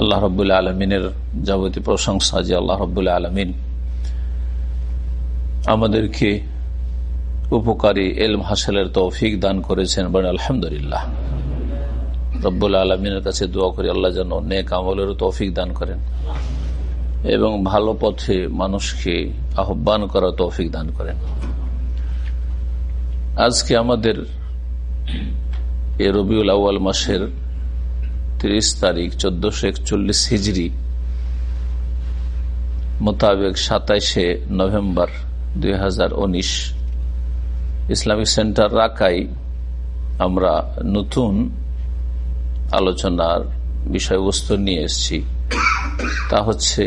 আল্লাহ রব্বুল আলমিনের যাবতীয় প্রশংসা যে আল্লাহ রব্বুল আলমিন আমাদেরকে উপকারী এলম হাসেলের তৌফিক দান করেছেন বলে আলহামদুলিল্লাহ। রব্বুল আলমিনের কাছে দোয়া করি আল্লাহ যেন নেক আমলের তৌফিক দান করেন এবং ভালো পথে মানুষকে আহ্বান করার তৌফিক দান করেন। আজকে আমাদের এ রবিউল আউ্য়াল মাসের তিরিশ তারিখ চোদ্দশো একচল্লিশ হিজড়ি মোতাবেক সাতাইশে নভেম্বর দুই হাজার উনিশ ইসলামিক সেন্টার রাকাই আমরা নতুন আলোচনার বিষয়বস্তু নিয়ে এসছি। তা হচ্ছে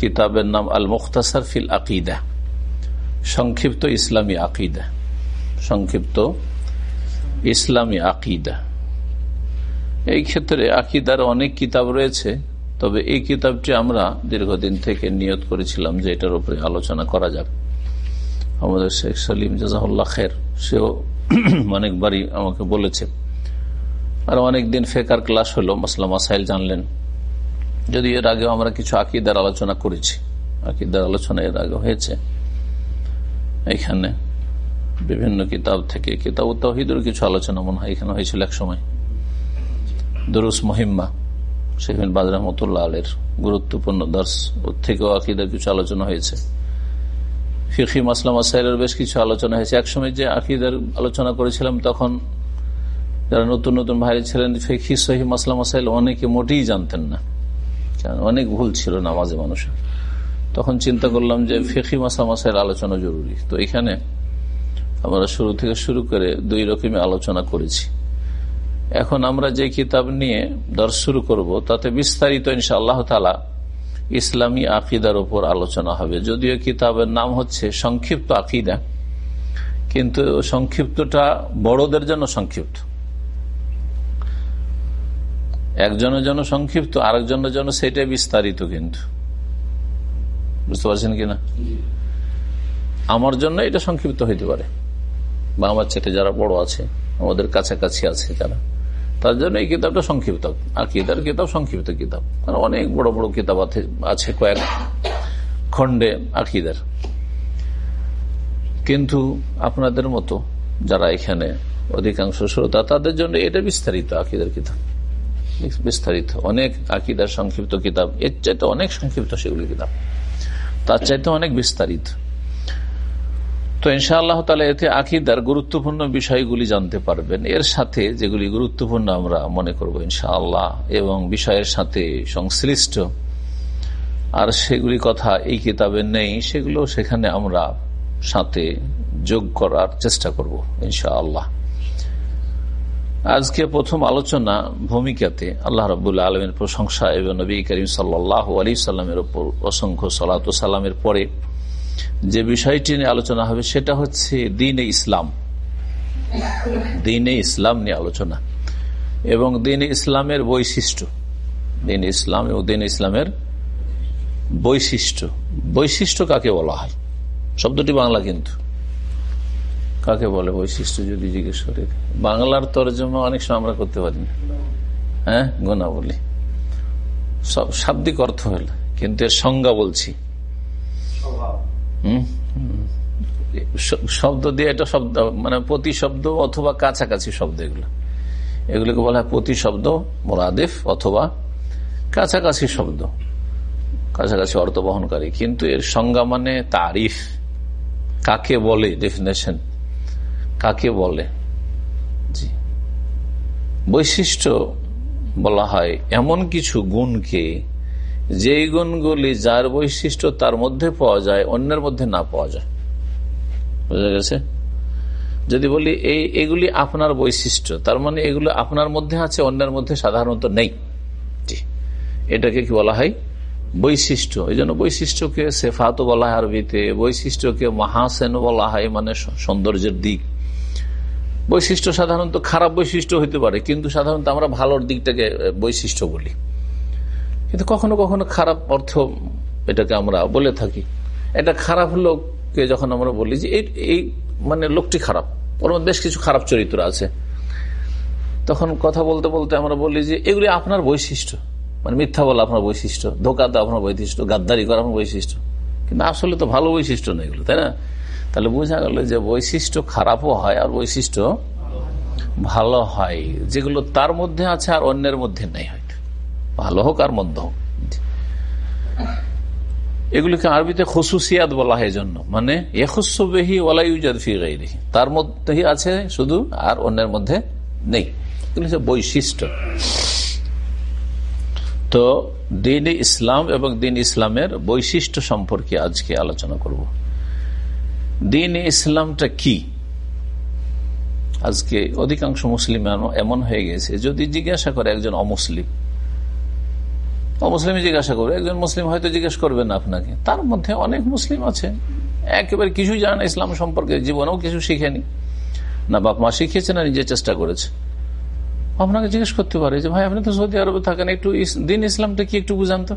কিতাবের নাম আল মুখতাসার ফিল আকিদা, সংক্ষিপ্ত ইসলামী আকিদা, সংক্ষিপ্ত ইসলামী আকিদা। এই ক্ষেত্রে আকিদার অনেক কিতাব রয়েছে, তবে এই কিতাবটি আমরা দীর্ঘদিন থেকে নিয়ত করেছিলাম যে এটার উপরে আলোচনা করা যাবে আমাদের শেখ সালিম জাজাহুল্লাহ খের, সেও অনেকবারই আমাকে বলেছে। আর অনেকদিন ফেকার ক্লাস হলো, মাসলা মাসাইল জানলেন। যদি এর আগেও আমরা কিছু আকিদার আলোচনা করেছি, আকিদার আলোচনা এর আগে হয়েছে, এখানে বিভিন্ন কিতাব থেকে কিতাব তহিদের কিছু আলোচনা মনে হয় এখানে হয়েছিল এক সময়। দরুস মহিম্মা শেখিন বাজ রহমতুল্লাহ আলের গুরুত্বপূর্ণ দর্শ, ওর থেকেও আকিদার কিছু আলোচনা হয়েছে। ফিকি মাসলাম আসাইলের বেশ কিছু আলোচনা হয়েছে। একসময় যে আকিদার আলোচনা করেছিলাম, তখন যারা নতুন নতুন ভাইরে ছিলেন ফিকি সহি মাসলাম আসাইল অনেকে মোটেই জানতেন না। অনেক ভুল ছিল নামাজে মানুষের। তখন চিন্তা করলাম যে ফিকি মাসলাম আসাইল আলোচনা জরুরি। তো এখানে আমরা শুরু থেকে শুরু করে দুই রকমের আলোচনা করেছি। এখন আমরা যে কিতাব নিয়ে দর শুরু করব তাতে বিস্তারিত ইনশা আল্লাহ তালা ইসলামী আকিদার উপর আলোচনা হবে। যদিও কিতাবের নাম হচ্ছে সংক্ষিপ্ত আকিদা কিন্তু সংক্ষিপ্তটা বড়দের জন্য সংক্ষিপ্ত। একজনের জন্য সংক্ষিপ্ত আরেকজনের জন্য সেটাই বিস্তারিত কিন্তু। বুঝতে পারছেন কিনা? আমার জন্য এটা সংক্ষিপ্ত হইতে পারে। বা আমার চেটে যারা বড় আছে আমাদের কাছাকাছি আছে যারা তার জন্য এই কিতাবটা সংক্ষিপ্ত। আকিদার কিতাব সংক্ষিপ্ত কিতাব। আর অনেক বড় বড় কিতাব আছে কয়েক খণ্ডে আকিদার। কিন্তু আপনাদের মতো যারা এখানে অধিকাংশ শ্রোতা, তাদের জন্য এটা বিস্তারিত আকিদার কিতাব। বিস্তারিত। অনেক আকিদার সংক্ষিপ্ত কিতাব, এর চাইতে অনেক সংক্ষিপ্ত সেগুলি কিতাব। তার চাইতে অনেক বিস্তারিত। তো ইনশা আল্লাহ তালা এতে আকিদার গুরুত্বপূর্ণ বিষয়গুলি জানতে পারবেন। এর সাথে যেগুলি গুরুত্বপূর্ণ আমরা মনে করব ইনশা আল্লাহ এবং বিষয়ের সাথে সংশ্লিষ্ট। আর সেগুলি কথা এই কিতাবে নেই, সেগুলো সেখানে আমরা সাথে যোগ করার চেষ্টা করব ইনশা আল্লাহ আজকে প্রথম আলোচনা ভূমিকাতে আল্লাহ রবুল্লা আলমের প্রশংসা এবং নবী করিম সাল্লাহ আলী সাল্লামের ওপর অসংখ্য সালাত সালামের পরে যে বিষয়টি নিয়ে আলোচনা হবে সেটা হচ্ছে দিনে ইসলাম। দিনে ইসলাম নিয়ে আলোচনা। এবং দিন ইসলামের বৈশিষ্ট্য। দিন ইসলাম এবং দিন ইসলামের বৈশিষ্ট্য। বৈশিষ্ট্য কাকে বলা হয়? শব্দটি বাংলা কিন্তু। কাকে বলে বৈশিষ্ট্য যদি জিজ্ঞেস করি? বাংলার তরজমা অনেক সময় আমরা করতে পারি না। হ্যাঁ? গোনা বলি সব শাব্দিক অর্থ হল। কিন্তু এর সংজ্ঞা বলছি। শব্দ দিয়ে এটা শব্দ মানে প্রতি শব্দ অথবা কাছাকাছি শব্দ এগুলো। এগুলোকে বলা হয় প্রতি শব্দ মোরাদেফ, অথবা কাছাকাছি শব্দ। কাছাকাছি অর্থ বহনকারী। কিন্তু এর সংজ্ঞা মানে তারিফ। কাকে বলে? ডেফিনেশন কাকে বলে? জি। বৈশিষ্ট্য বলা হয় এমন কিছু গুণকে যেই গুণগুলি যার বৈশিষ্ট্য তার মধ্যে পাওয়া যায়, অন্যের মধ্যে না পাওয়া যায়। বোঝা গেছে? যদি বলি, এই, এগুলি আপনার বৈশিষ্ট্য, তার মানে এগুলো আপনার মধ্যে আছে, অন্যের মধ্যে সাধারণত নেই। এটাকে কি বলা হয়? বৈশিষ্ট্য। এই জন্য বৈশিষ্ট্যকে সেফাত বলা হয় আরবিতে, বৈশিষ্ট্যকে মহাসেন বলা হয় মানে সৌন্দর্যের দিক। বৈশিষ্ট্য সাধারণত খারাপ বৈশিষ্ট্য হইতে পারে, কিন্তু সাধারণত আমরা ভালোর দিকটাকে বৈশিষ্ট্য বলি। কিন্তু কখনো কখনো খারাপ অর্থ এটাকে আমরা বলে থাকি। এটা খারাপ লোককে যখন আমরা বলি যে, এই মানে লোকটি খারাপ, ওর বেশ কিছু খারাপ চরিত্র আছে। তখন কথা বলতে বলতে আমরা বলি যে, এগুলি আপনার বৈশিষ্ট্য। মানে মিথ্যা বলা আপনার বৈশিষ্ট্য, ধোকা দেওয়া আপনার বৈশিষ্ট্য, গাদ্দারি করা আপনার বৈশিষ্ট্য। কিন্তু আসলে তো ভালো বৈশিষ্ট্য নেই এগুলো, তাই না? তাহলে বোঝা গেল যে বৈশিষ্ট্য খারাপও হয় আর বৈশিষ্ট্য ভালো হয়। যেগুলো তার মধ্যে আছে আর অন্যের মধ্যে নেই হয়তো ভালো হোক আর মন্দ হোক। এগুলিকে আরবিতে খসুসিয়াত বলা হয় জন্য মানে ফি গাইরিহি। তার মধ্যেই আছে শুধু, আর অন্যের মধ্যে নেই। বৈশিষ্ট্য। তো, দিন ইসলাম এবং দিন ইসলামের বৈশিষ্ট্য সম্পর্কে আজকে আলোচনা করব। দিন ইসলামটা কি? আজকে অধিকাংশ মুসলিম এমন হয়ে গেছে, যদি জিজ্ঞাসা করে একজন অমুসলিম অমুসলিম জিজ্ঞাসা করবে, একজন মুসলিম হয়তো জিজ্ঞেস করবে না আপনাকে। তার মধ্যে অনেক মুসলিম আছে। একেবারে কিছুই জানে না ইসলাম সম্পর্কে, জীবনেও কিছু শিখেনি। না, বাপ মা শিখিয়েছে না, নিজে চেষ্টা করেছে। আপনাকে জিজ্ঞেস করতে পারে যে, ভাই, আপনি তো সৌদি আরবে থাকেন, একটু দিন ইসলামটা কি একটু বুঝান তো?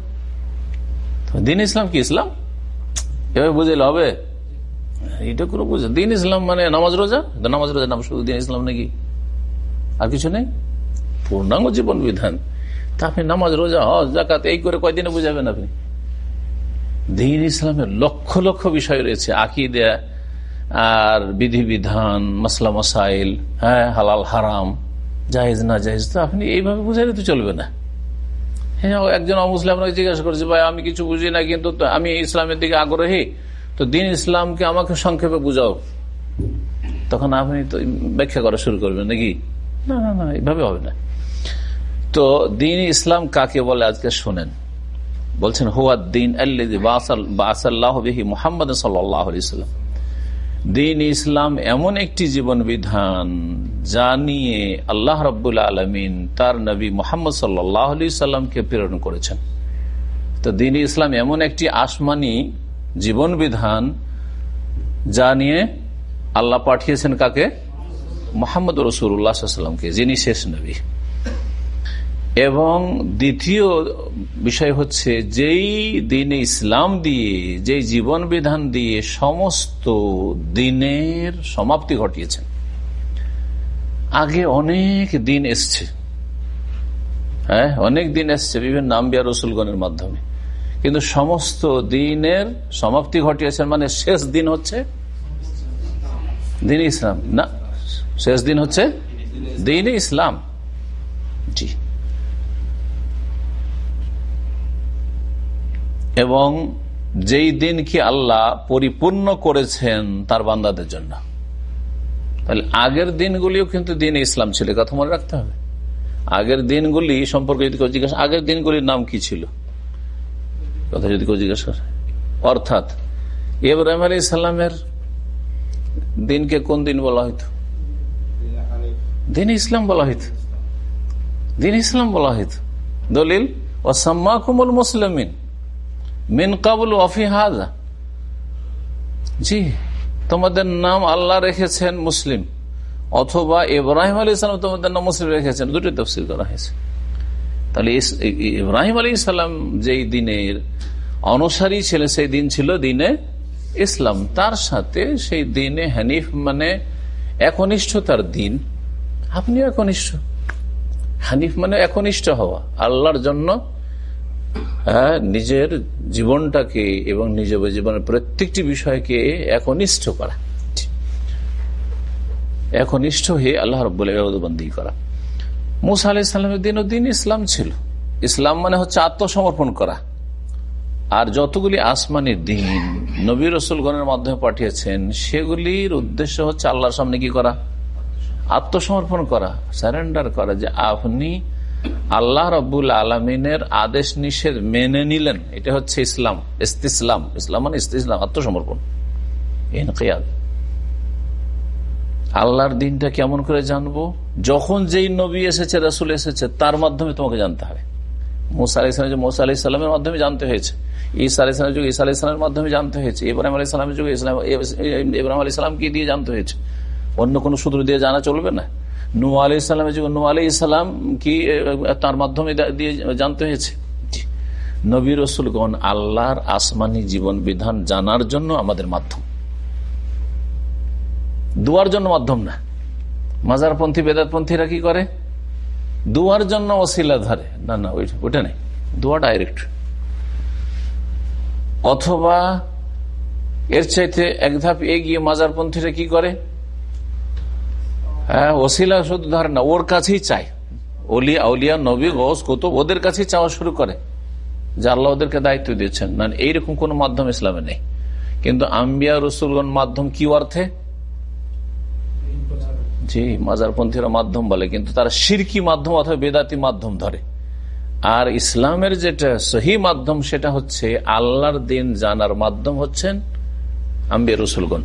দিন ইসলাম কি, ইসলাম? এভাবে বুঝাইলে হবে? এটা কোনো বুঝে দিন ইসলাম মানে নামাজ রোজা? নামাজ রোজা নাম শুধু দিন ইসলাম নাকি? আর কিছু নেই? পূর্ণাঙ্গ জীবন বিধান। আপনি নামাজ, রোজা, হজ জাকাত এই করে কয়দিনে বুঝাবেন আপনি? দিন ইসলামের লক্ষ লক্ষ বিষয় রয়েছে। আকিদা আর বিধিবিধান, মাসলা মাসাইল হ্যাঁ হালাল হারাম জাহেজ না জাহেজ তো আপনি এইভাবে বুঝাইলে তো চলবে না। হ্যাঁ একজন অমুসলিম আপনাকে জিজ্ঞাসা করছে, ভাই, আমি কিছু বুঝি না, কিন্তু আমি ইসলামের দিকে আগ্রহী, তো দিন ইসলামকে আমাকে সংক্ষেপে বুঝাও। তখন আপনি তো ব্যাখ্যা করা শুরু করবেন নাকি? না না না, এইভাবে হবে না। তো দিন ইসলাম কাকে বলে আজকে শোনেন? বলছেন, হুয়া দিন মোহাম্মদ সাল্লাম দিন ইসলাম এমন একটি জীবন বিধান যা নিয়ে আল্লাহ রব্বুল আলমিন তার নবী মোহাম্মদ সাল্লামকে প্রেরণ করেছেন। তো দিন ইসলাম এমন একটি আসমানি জীবন বিধান যা নিয়ে আল্লাহ পাঠিয়েছেন কাকে? মোহাম্মদ রসুল্লাহামকে যিনি শেষ নবী। এবং দ্বিতীয় বিষয় হচ্ছে, যেই দিনে ইসলাম দিয়ে, যেই জীবন বিধান দিয়ে সমস্ত দিনের সমাপ্তি ঘটিয়েছেন, আগে অনেক দিন এসছে। হ্যাঁ অনেক দিন এসছে বিভিন্ন নাম্বিয়া রসুলগণের মাধ্যমে। কিন্তু সমস্ত দিনের সমাপ্তি ঘটিয়েছেন মানে শেষ দিন হচ্ছে দিন ইসলাম। না, শেষ দিন হচ্ছে দিন ইসলাম। জি। এবং যেই দিন কি আল্লাহ পরিপূর্ণ করেছেন তার বান্দাদের জন্য। তাহলে আগের দিনগুলিও কিন্তু দিন ইসলাম ছিল কথা মনে রাখতে হবে। আগের দিনগুলি সম্পর্কে যদি কেউ জিজ্ঞাসা আগের দিনগুলির নাম কি ছিল? কথা যদি কেউ জিজ্ঞাসা করে। অর্থাৎ ইব্রাহিম আলী ইসলামের দিনকে কোন দিন বলা হইতো? দিন ইসলাম বলা হইত। দিন ইসলাম বলা হইত। দলিল ওসাম্মা কুমুল মুসলিমিন। মিন ওয়াফি জি, তোমাদের নাম আল্লাহ রেখেছেন মুসলিম, অথবা ইব্রাহিম আলী ইসলাম তোমাদের নাম মুসলিম রেখেছেন, দুটি তফসিল করা হয়েছে। তাহলে ইব্রাহিম আলী ইসলাম যেই দিনের অনুসারী ছিলেন, সেই দিন ছিল দিনে ইসলাম। তার সাথে সেই দিনে হানিফ মানে একনিষ্ঠতার দিন। আপনিও একনিষ্ঠ। হানিফ মানে একনিষ্ঠ হওয়া, আল্লাহর জন্য হ্যাঁ, নিজের জীবনটাকে এবং নিজের জীবনের প্রত্যেকটি বিষয়কে একনিষ্ঠ করা। একনিষ্ঠ হয়ে আল্লাহ রব্বন্দি করা। মুসা আলি সাল্লামের দিন ও দিন ইসলাম ছিল। ইসলাম মানে হচ্ছে আত্মসমর্পণ করা। আর যতগুলি আসমানের দিন নবী রসুলগণের মাধ্যমে পাঠিয়েছেন সেগুলির উদ্দেশ্য হচ্ছে আল্লাহর সামনে কি করা? আত্মসমর্পণ করা সারেন্ডার করা যে আপনি আল্লাহ রবুল আলমিনের আদেশ নিষেধ মেনে নিলেন। এটা হচ্ছে ইসলাম, ইস্তিসলাম। ইসলাম মানে ইস্তিসলাম, আত্মসমর্পণ। এনকিয়াদ আল্লাহর দিনটা কেমন করে জানব? যখন যেই নবী এসেছে, রসুল এসেছে, তার মাধ্যমে তোমাকে জানতে হবে। মোসা আলি ইসলামের মোসা আলি ইসলামের মাধ্যমে জানতে হয়েছে। ঈসা আলি ইসলামের যুগে, ঈসা আলি ইসলামের মাধ্যমে জানতে হয়েছে। ইব্রাহিম আলী ইসলামের যুগে, ইসলাম, ইব্রাহিম আলী ইসলামকে দিয়ে জানতে হয়েছে। অন্য কোনো সূত্র দিয়ে জানা চলবে না। নু আলি ইসলামের যুগে নু আলি ইসলাম কি তার মাধ্যমে দিয়ে জানতে হয়েছে? নবী রসুলগণ আল্লাহর আসমানি জীবন বিধান জানার জন্য আমাদের মাধ্যম। দুয়ার জন্য মাধ্যম না। মাজারপন্থী, বেদাতপন্থীরা কি করে? দুয়ার জন্য অশিলা ধরে। না না ওইটা নেই। দুয়া ডাইরেক্ট। অথবা এর চাইতে এক ধাপ এগিয়ে মাজারপন্থীরা কি করে? হ্যাঁ ওসিলা শুধু ধরে না, ওর কাছেই চায়। অলিয়া আউলিয়া, নবী গোস কত ওদের কাছেই চাওয়া শুরু করে। যে আল্লাহ ওদেরকে দায়িত্ব দিয়েছেন। না, এইরকম কোন মাধ্যম ইসলামে নেই। কিন্তু আম্বিয়া রসুলগণ মাধ্যম কি অর্থে? জি, মাজারপন্থীরা মাধ্যম বলে, কিন্তু তারা সিরকি মাধ্যম অথবা বেদাতি মাধ্যম ধরে। আর ইসলামের যেটা সহি মাধ্যম, সেটা হচ্ছে আল্লাহর দিন জানার মাধ্যম হচ্ছেন আম্বিয়া রসুলগণ।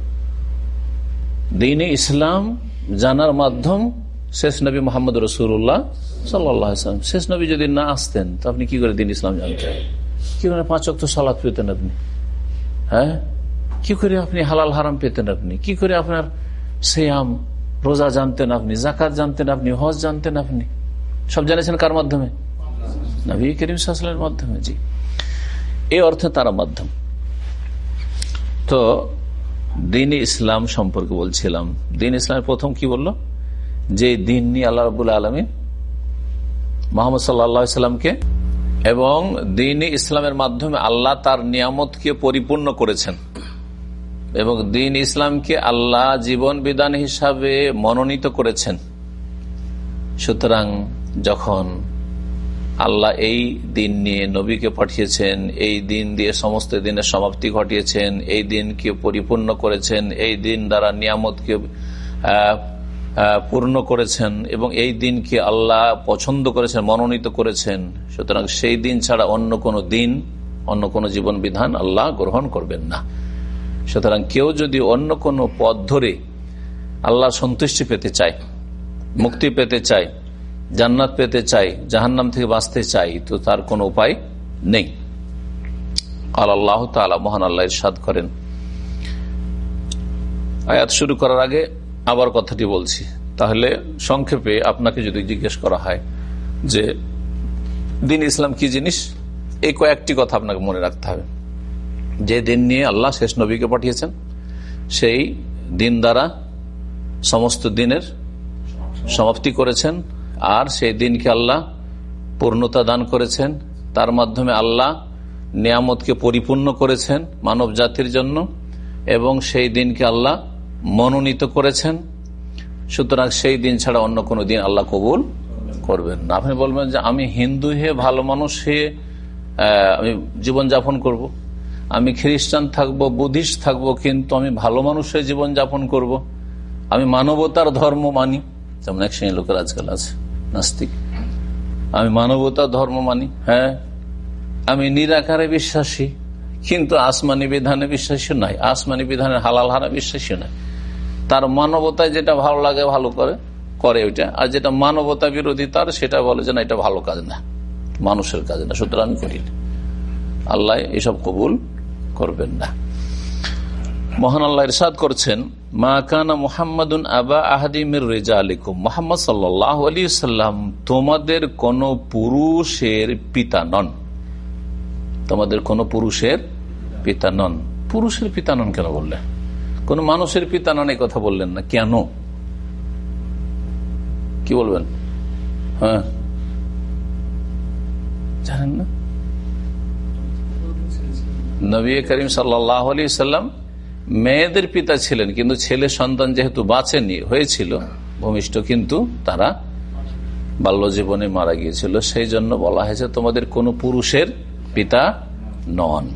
দিনে ইসলাম জানার মাধ্যম শেষ নবী মোহাম্মদ রসুল্লাহ সাল্লাম শেষ নবী যদি না আসতেন, তো আপনি কি করে দিন ইসলাম জানতেন? কি করে পাঁচ অক্ট সালাদ পেতেন আপনি? হ্যাঁ? কি করে আপনি হালাল হারাম পেতেন আপনি? কি করে আপনার সেয়াম, রোজা জানতেন আপনি? জাকাত জানতেন আপনি? হজ জানতেন আপনি? সব জানেছেন কার মাধ্যমে? নবী করিম সাহসালের মাধ্যমে, জি। এই অর্থে তারা মাধ্যম। তো দিন ইসলাম সম্পর্কে বলছিলাম। দিন ইসলামের প্রথম কি বলল? যে দিন নিয়ে আল্লাহ রবুল্লা আলমী মোহাম্মদ সাল্লাহামকে এবং দিন ইসলামের মাধ্যমে আল্লাহ তার নিয়ামতকে পরিপূর্ণ করেছেন এবং দিন ইসলামকে আল্লাহ জীবন বিধান হিসাবে মনোনীত করেছেন। সুতরাং যখন আল্লাহ এই দিন নিয়ে নবীকে পাঠিয়েছেন, এই দিন দিয়ে সমস্ত দিনের সমাপ্তি ঘটিয়েছেন, এই দিনকে পরিপূর্ণ করেছেন, এই দিন দ্বারা নিয়ামতকে পূর্ণ করেছেন এবং এই দিনকে আল্লাহ পছন্দ করেছেন, মনোনীত করেছেন। সুতরাং সেই দিন ছাড়া অন্য কোনো দিন, অন্য কোনো জীবন বিধান আল্লাহ গ্রহণ করবেন না। সুতরাং কেউ যদি অন্য কোনো পথ ধরে আল্লাহ সন্তুষ্টি পেতে চায়, মুক্তি পেতে চায় জান্নাত পেতে চাই, জাহান্নাম থেকে বাঁচতে চাই, তো তার কোনো উপায় নেই। আল্লাহ তালা মহান আল্লাহ সাদ করেন। আয়াত শুরু করার আগে আবার কথাটি বলছি। তাহলে সংক্ষেপে আপনাকে যদি জিজ্ঞেস করা হয় যে, দিন ইসলাম কি জিনিস? এই কয়েকটি কথা আপনাকে মনে রাখতে হবে। যে দিন নিয়ে আল্লাহ শেষ নবীকে পাঠিয়েছেন, সেই দিন দ্বারা সমস্ত দিনের সমাপ্তি করেছেন আর সেই দিনকে আল্লাহ পূর্ণতা দান করেছেন। তার মাধ্যমে আল্লাহ নিয়ামতকে পরিপূর্ণ করেছেন মানব জাতির জন্য এবং সেই দিনকে আল্লাহ মনোনীত করেছেন। সুতরাং সেই দিন ছাড়া অন্য কোনো দিন আল্লাহ কবুল করবেন না। আপনি বলবেন যে আমি হিন্দু হয়ে ভালো মানুষ হয়ে আমি জীবনযাপন করব। আমি খ্রিস্টান থাকব, বুদ্ধিস্ট থাকব, কিন্তু আমি ভালো মানুষ হয়ে জীবনযাপন করব। আমি মানবতার ধর্ম মানি। যেমন এক শ্রেণির লোকের আজকাল আছে। নাস্তিক। আমি মানবতা, ধর্ম মানি হ্যাঁ? আমি নিরাকারে বিশ্বাসী, কিন্তু আসমানি বিধানে বিশ্বাসী নাই। আসমানি বিধানের হালাল হারা বিশ্বাসী নাই। তার মানবতায় যেটা ভালো লাগে, ভালো করে করে ওইটা। আর যেটা মানবতা বিরোধী, তার সেটা বলে যে না, এটা ভালো কাজ না। মানুষের কাজ না। সুতরাং আমি করি আল্লাহ এসব কবুল করবেন না। মহান আল্লাহ ইরশাদ করছেন মা কানা মুহাম্মাদুন আবা আহাদিমির রেজা আলিকুম মোহাম্মদ সাল্লাহ আলী তোমাদের কোন পুরুষের পিতা নন। তোমাদের কোন পুরুষের পিতা নন। পুরুষের পিতা নন কেন বললেন কোন মানুষের পিতা নন এই কথা বললেন না। কেন? কি বলবেন? হ্যাঁ। জানেন না? নবী করিম সাল্লাহ আলী সাল্লাম মেয়েদের পিতা ছিলেন, কিন্তু ছেলে সন্তান যেহেতু বাঁচেনি, হয়েছিল ভূমিষ্ঠ, কিন্তু তারা বাল্য জীবনে মারা গিয়েছিল। সেই জন্য বলা হয়েছে, তোমাদের কোন পুরুষের পিতা নন।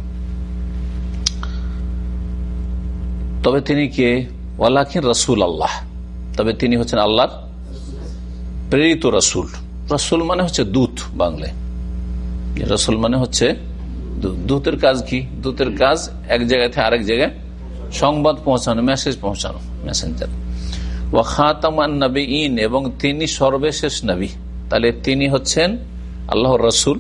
তবে তিনি কে? ওয়ালাখিন রসুল আল্লাহ। তবে তিনি হচ্ছেন আল্লাহর প্রেরিত রসুল। রসুল মানে হচ্ছে দূত বাংলায়। রসুল মানে হচ্ছে দূতের কাজ কি? দূতের কাজ এক জায়গা থেকে আরেক জায়গায় সংবাদ পৌঁছানো মেসেজ পৌঁছানো মেসেঞ্জার ও খাতামান নবী ইন এবং তিনি সর্বশেষ নবী। তাহলে তিনি হচ্ছেন আল্লাহ রসুল,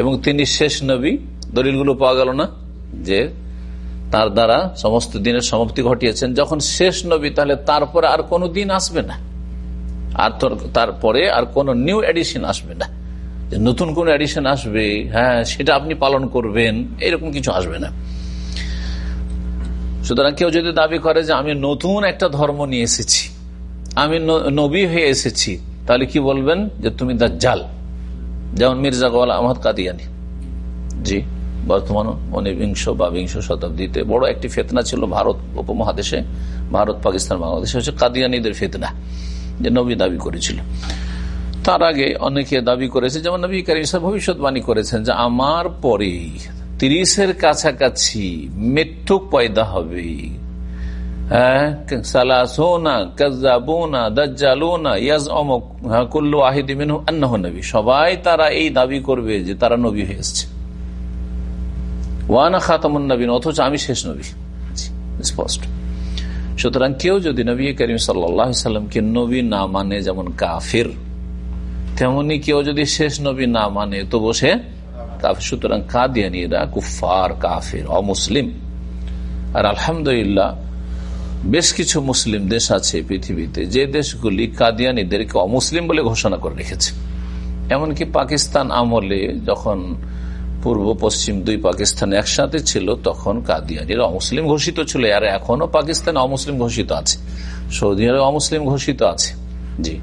এবং তিনি শেষ নবী। দলিলগুলো পাওয়া গেল না যে তার দ্বারা সমস্ত দিনের সমাপ্তি ঘটিয়েছেন। যখন শেষ নবী, তাহলে তারপরে আর কোনো দিন আসবে না। আর তারপরে আর কোন নিউ এডিশন আসবে না। নতুন কোন এডিশন আসবে হ্যাঁ সেটা আপনি পালন করবেন, এরকম কিছু আসবে না। সুতরাং কেউ যদি দাবি করে যে আমি নতুন একটা ধর্ম নিয়ে এসেছি, আমি নবী হয়ে এসেছি, তাহলে কি বলবেন যে তুমি জাল যেমন মির্জা গোয়াল আহমদ কাদিয়ানি। জি, বর্তমান অনিবিংশ বা বিংশ শতাব্দীতে বড় একটি ফেতনা ছিল ভারত উপমহাদেশে, ভারত, পাকিস্তান, বাংলাদেশে হচ্ছে কাদিয়ানিদের ফেতনা, যে নবী দাবি করেছিল। তার আগে অনেকে দাবি করেছে, যেমন নবী করিম ভবিষ্যৎবাণী করেছেন যে আমার পরে তিরিশের কাছাকাছি মৃত্যু পয়দা হবে। হ্যাঁ, সবাই তারা এই দাবি করবে যে তারা নবী হয়ে এসছে। ওয়ানা খাতামুন নবীন অথচ আমি শেষ নবী। স্পষ্ট। সুতরাং কেউ যদি নবী করিম সাল্লামকে নবী না মানে যেমন কাফির তেমনি কেউ যদি শেষ নবী না মানে তো বসে সুতরাং কাদিয়ানিরা কুফার কাফির, অমুসলিম। আর আলহামদুলিল্লাহ, বেশ কিছু মুসলিম দেশ আছে পৃথিবীতে, যে দেশগুলি কাদিয়ানিদেরকে অমুসলিম বলে ঘোষণা করে রেখেছে। এমনকি পাকিস্তান আমলে যখন পূর্ব, পশ্চিম দুই পাকিস্তান একসাথে ছিল, তখন কাদিয়ানিরা অমুসলিম ঘোষিত ছিল। আর এখনও পাকিস্তান অমুসলিম ঘোষিত আছে। সৌদি আরব অমুসলিম ঘোষিত আছে। জি।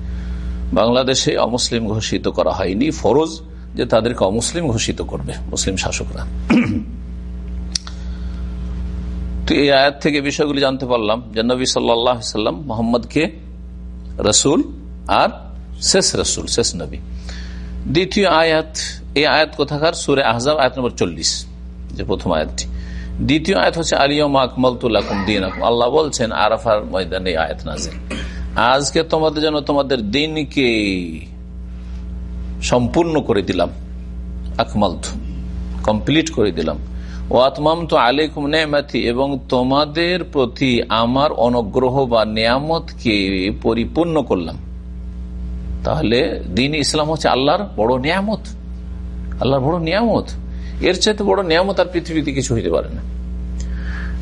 বাংলাদেশে অমুসলিম ঘোষিত করা হয়নি। ফরজ যে তাদেরকে অমুসলিম ঘোষিত করবে, মুসলিম শাসকরা। তো এই আয়াত থেকে বিষয়গুলি জানতে পারলাম যে নবী সাল্লাম মোহাম্মদকে রসুল আর শেষ রসুল, শেষ নবী। দ্বিতীয় আয়াত, এই আয়াত কোথাকার? সুরে আহজাব, আয়াত নম্বর চল্লিশ, যে প্রথম আয়াতটি। দ্বিতীয় আয়াত হচ্ছে আলিয়ম আকমল তুল্লাকুম দিন আল্লাহ বলছেন, আরাফার ময়দানে আয়াত নাজেন আজকে তোমাদের জন্য তোমাদের দিনকে সম্পূর্ণ করে দিলাম। আকমাল কমপ্লিট করে দিলাম। ও আত্মাম তো আলেকুম নেমাতি, এবং তোমাদের প্রতি আমার অনুগ্রহ বা নিয়ামতকে পরিপূর্ণ করলাম। তাহলে দিন ইসলাম হচ্ছে আল্লাহর বড় নিয়ামত। আল্লাহর বড় নিয়ামত। এর চাইতে বড় নিয়ামত আর পৃথিবীতে কিছু হইতে পারে না।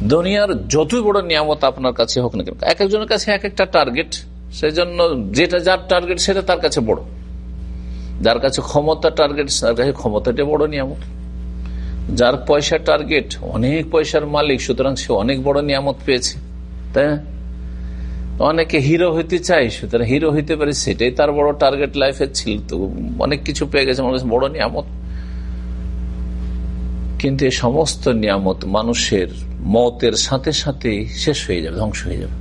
দুনিয়ার যতই বড় নিয়ামত আপনার কাছে হোক না কেন, এক একজনের কাছে এক একটা টার্গেট সেজন্য যেটা যার টার্গেট সেটা তার কাছে বড়। যার কাছে ক্ষমতা টার্গেট তার কাছে ক্ষমতাটা বড় নিয়ামত। যার পয়সা টার্গেট অনেক পয়সার মালিক, সুতরাং সে অনেক বড় নিয়ামত পেয়েছে, তাই অনেকে হিরো হইতে চাই সুতরাং হিরো হইতে পারে, সেটাই তার বড় টার্গেট লাইফে ছিল, তো অনেক কিছু পেয়ে গেছে মানুষ বড় নিয়ামত। কিন্তু এই সমস্ত নিয়ামত মানুষের মতের সাথে সাথে শেষ হয়ে যাবে, ধ্বংস হয়ে যাবে।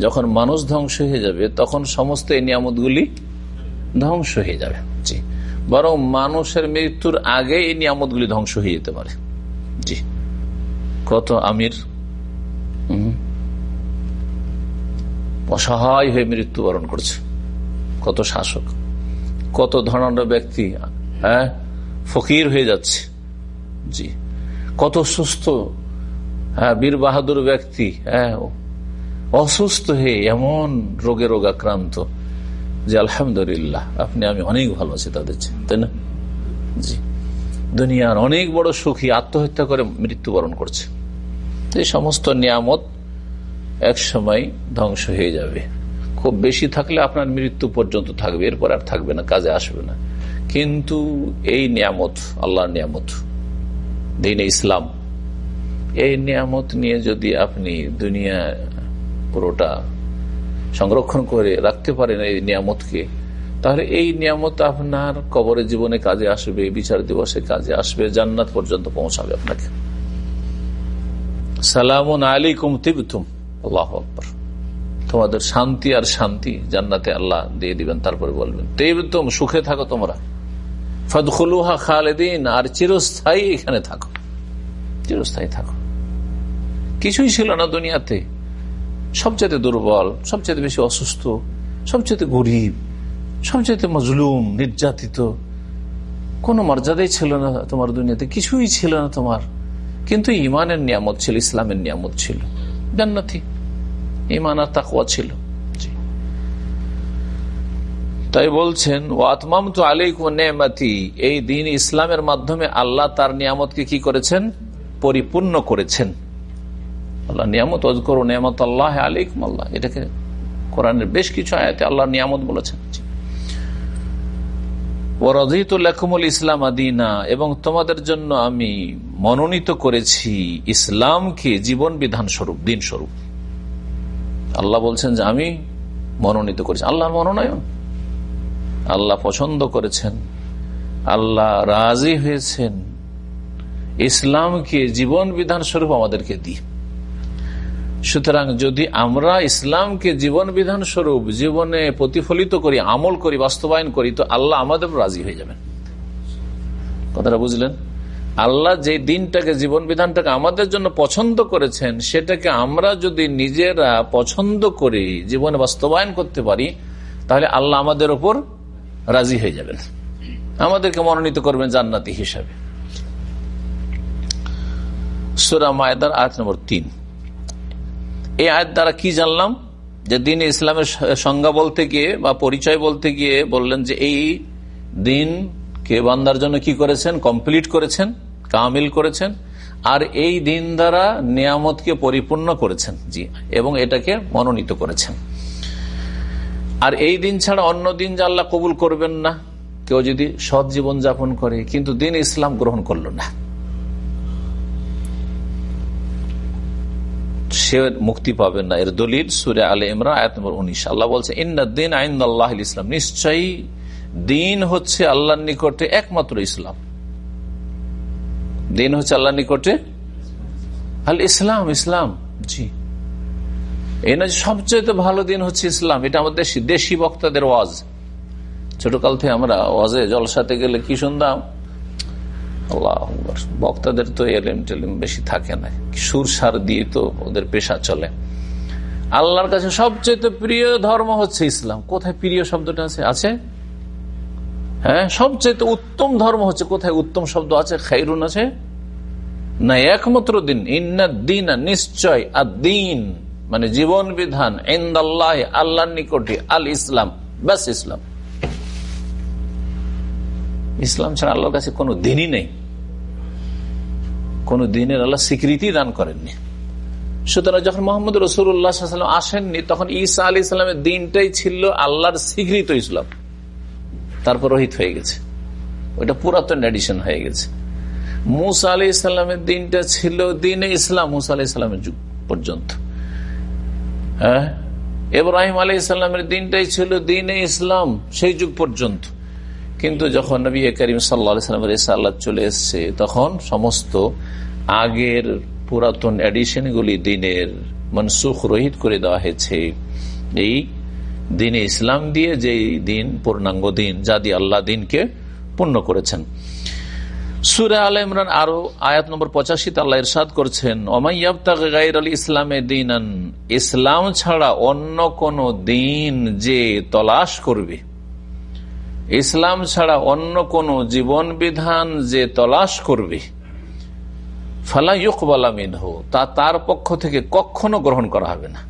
যখন মানুষ ধ্বংস হয়ে যাবে, তখন সমস্ত এই নিয়ামতগুলি ধ্বংস হয়ে যাবে। বরং মানুষের মৃত্যুর আগে এই নিয়ামতগুলি ধ্বংস হয়ে যেতে পারে। জি। কত আমির অসহায় হয়ে মৃত্যুবরণ করছে। কত শাসক, কত ধনাঢ্য ব্যক্তি হ্যাঁ ফকির হয়ে যাচ্ছে। জি। কত সুস্থ হ্যাঁ বীর বাহাদুর ব্যক্তি হ্যাঁ অসুস্থ হয়ে এমন রোগে রোগাক্রান্ত। যে আলহামদুলিল্লাহ, আপনি, আমি অনেক ভালো আছি তাদের তাই না? জি। দুনিয়ার অনেক বড় সুখী আত্মহত্যা করে মৃত্যুবরণ করছে। এই সমস্ত নিয়ামত এক সময় ধ্বংস হয়ে যাবে। খুব বেশি থাকলে আপনার মৃত্যু পর্যন্ত থাকবে, এরপর আর থাকবে না, কাজে আসবে না। কিন্তু এই নিয়ামত, আল্লাহর নিয়ামত, দিন ইসলাম, এই নিয়ামত নিয়ে যদি আপনি দুনিয়া পুরোটা সংরক্ষণ করে রাখতে পারেন এই নিয়ামতকে, তাহলে এই নিয়ামত আপনার কবরে জীবনে কাজে আসবে, বিচার দিবসে কাজে আসবে, জান্নাত পর্যন্ত পৌঁছাবে আপনাকে। সালামুন আলাইকুম তিবতুম। আল্লাহ আকবর। তোমাদের শান্তি আর শান্তি জান্নাতে আল্লাহ দিয়ে দিবেন, তারপরে বলবেন, তেবতুম, সুখে থাকো তোমরা। ফদখলুহা খালেদিন, আর চিরস্থায়ী এখানে থাকো। চিরস্থায়ী থাকো। কিছুই ছিল না দুনিয়াতে। সবচেয়ে দুর্বল সবচেয়ে বেশি অসুস্থ সবচেয়ে গরিব সবচেয়ে মজলুম, নির্যাতিত। কোনো মর্যাদাই ছিল না তোমার দুনিয়াতে, কিছুই ছিল না তোমার। কিন্তু ইমানের নিয়ামত ছিল, ইসলামের নিয়ামত ছিল। জান্নাতি। ইমান আর তাকুয়া ছিল। তাই বলছেন ও আতমাম তো আলাইকুম নেমাতি। এই দিন ইসলামের মাধ্যমে আল্লাহ তার নিয়ামতকে কি করেছেন? পরিপূর্ণ করেছেন। আল্লাহ নিয়ামত অজকর নিয়ামত আল্লাহ আলাইকুম আল্লাহ। এটাকে কোরআনের বেশ কিছু আয়াতে আল্লাহ নিয়ামত বলেছেন। ওরদিতুল্লাহমুল ইসলাম আদিনা, এবং তোমাদের জন্য আমি মনোনীত করেছি ইসলামকে জীবন বিধান স্বরূপ, দিন স্বরূপ। আল্লাহ বলছেন যে আমি মনোনীত করেছি। আল্লাহর মনোনয়ন। আল্লাহ পছন্দ করেছেন। আল্লাহ রাজি হয়েছেন। ইসলামকে জীবন বিধান স্বরূপ আমাদেরকে দিই সুতরাং যদি আমরা ইসলামকে জীবন বিধান স্বরূপ জীবনে প্রতিফলিত করি, আমল করি, বাস্তবায়ন করি, তো আল্লাহ আমাদের রাজি হয়ে যাবেন। কথাটা বুঝলেন? আল্লাহ যে দিনটাকে জীবন বিধানটাকে আমাদের জন্য পছন্দ করেছেন, সেটাকে আমরা যদি নিজেরা পছন্দ করি জীবনে বাস্তবায়ন করতে পারি, তাহলে আল্লাহ আমাদের ওপর রাজি হয়ে যাবেন। আমাদেরকে মনোনীত করবেন জান্নাতি হিসাবে। সুরা মায়দার আট নম্বর তিন। এই আয়ের দ্বারা কি জানলাম? যে দিন ইসলামের সংজ্ঞা বলতে গিয়ে বা পরিচয় বলতে গিয়ে বললেন যে এই দিন কে বান্দার জন্য কি করেছেন? কমপ্লিট করেছেন? কামিল করেছেন? আর এই দিন দ্বারা নিয়ামতকে পরিপূর্ণ করেছেন, জি, এবং এটাকে মনোনীত করেছেন। আর এই দিন ছাড়া অন্য দিন যা আল্লাহ কবুল করবেন না, কেউ যদি সৎ জীবন যাপন করে, কিন্তু দিন ইসলাম গ্রহণ করল না। সে মুক্তি পাবেন না। এর দলিল সুরে আলে ইমরা আয়াত নম্বর উনিশ। আল্লাহ বলছে ইন্দিন আইন আল্লাহ ইসলাম। নিশ্চয়ই দিন হচ্ছে আল্লাহর নিকটে একমাত্র ইসলাম। দিন হচ্ছে আল্লাহর নিকটে আল ইসলাম ইসলাম। জি। এই না সবচেয়ে ভালো দিন হচ্ছে ইসলাম। এটা আমাদের দেশি বক্তাদের ওয়াজ। ছোটকাল থেকে আমরা ওয়াজে জলসাতে গেলে কি শুনতাম? আল্লাহ বক্তাদের তো এলেম টেলেম বেশি থাকে না। সুর সার দিয়ে তো ওদের পেশা চলে। আল্লাহর কাছে সবচেয়ে প্রিয় ধর্ম হচ্ছে ইসলাম। কোথায় প্রিয় শব্দটা আছে? আছে? হ্যাঁ সবচেয়ে উত্তম ধর্ম হচ্ছে কোথায় উত্তম শব্দ আছে? খাইরুন আছে? না, একমাত্র দিন। ইন্না দিন নিশ্চয় আর দিন মানে জীবন বিধান। ইন্দাল্লাহ আল্লাহ নিকটে আল ইসলাম ব্যাস ইসলাম। ইসলাম ছাড়া আল্লাহর কাছে কোনো দিনই নেই। কোন দিনের আল্লাহ স্বীকৃতি দান করেননি। সুতরাং যখন মোহাম্মদ রসুল্লাহ আসেননি, তখন ঈসা আলি ইসলামের দিনটাই ছিল আল্লাহর স্বীকৃত ইসলাম। তারপর রহিত হয়ে গেছে। ওইটা পুরাতন এডিশন হয়ে গেছে। মুসা আলি ইসলামের দিনটা ছিল দিনে ইসলাম, মুসা আলি ইসলামের যুগ পর্যন্ত। হ্যাঁ? এব্রাহিম আলি ইসলামের দিনটাই ছিল দিনে ইসলাম, সেই যুগ পর্যন্ত। কিন্তু যখন নবী করিম সাল্লা সাল্লামের সাল্লাহ চলে এসছে, তখন সমস্ত আগের পুরাতন এডিশনগুলি দিনের মনসুখ রহিত করে দেওয়া হয়েছে। এই দিনে ইসলাম দিয়ে যে দিন, পূর্ণাঙ্গ দিন, যা দিয়ে আল্লাহ দিনকে পূর্ণ করেছেন। সুরে আল ইমরান আরও আয়াত নম্বর পঁচাশিতে আল্লাহ ইরশাদ করছেন ইসলামে দিন ইসলাম ছাড়া অন্য কোন দিন যে তলাশ করবে ইসলাম ছাড়া অন্য কোন জীবন বিধান যে তলাশ করবে হো তা তার পক্ষ থেকে কখনো গ্রহণ করা হবে না।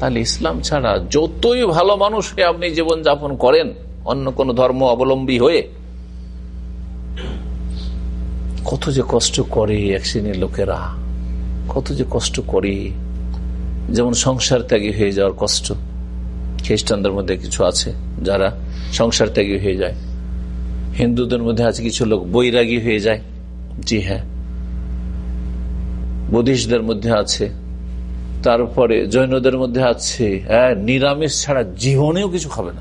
তাহলে ইসলাম ছাড়া যতই ভালো মানুষ আপনি জীবন যাপন করেন, অন্য কোন ধর্ম অবলম্বী হয়ে, কত যে কষ্ট করে এক শ্রেণির লোকেরা, কত যে কষ্ট করে, যেমন সংসার ত্যাগী হয়ে যাওয়ার কষ্ট খ্রিস্টানদের মধ্যে কিছু আছে যারা সংসার ত্যাগী হয়ে যায়। হিন্দুদের মধ্যে আছে কিছু লোক বৈরাগী হয়ে যায়। জি হ্যাঁ। বুদ্ধিস্টদের মধ্যে আছে। তারপরে জৈনদের মধ্যে আছে। হ্যাঁ নিরামিষ ছাড়া জীবনেও কিছু খাবে না।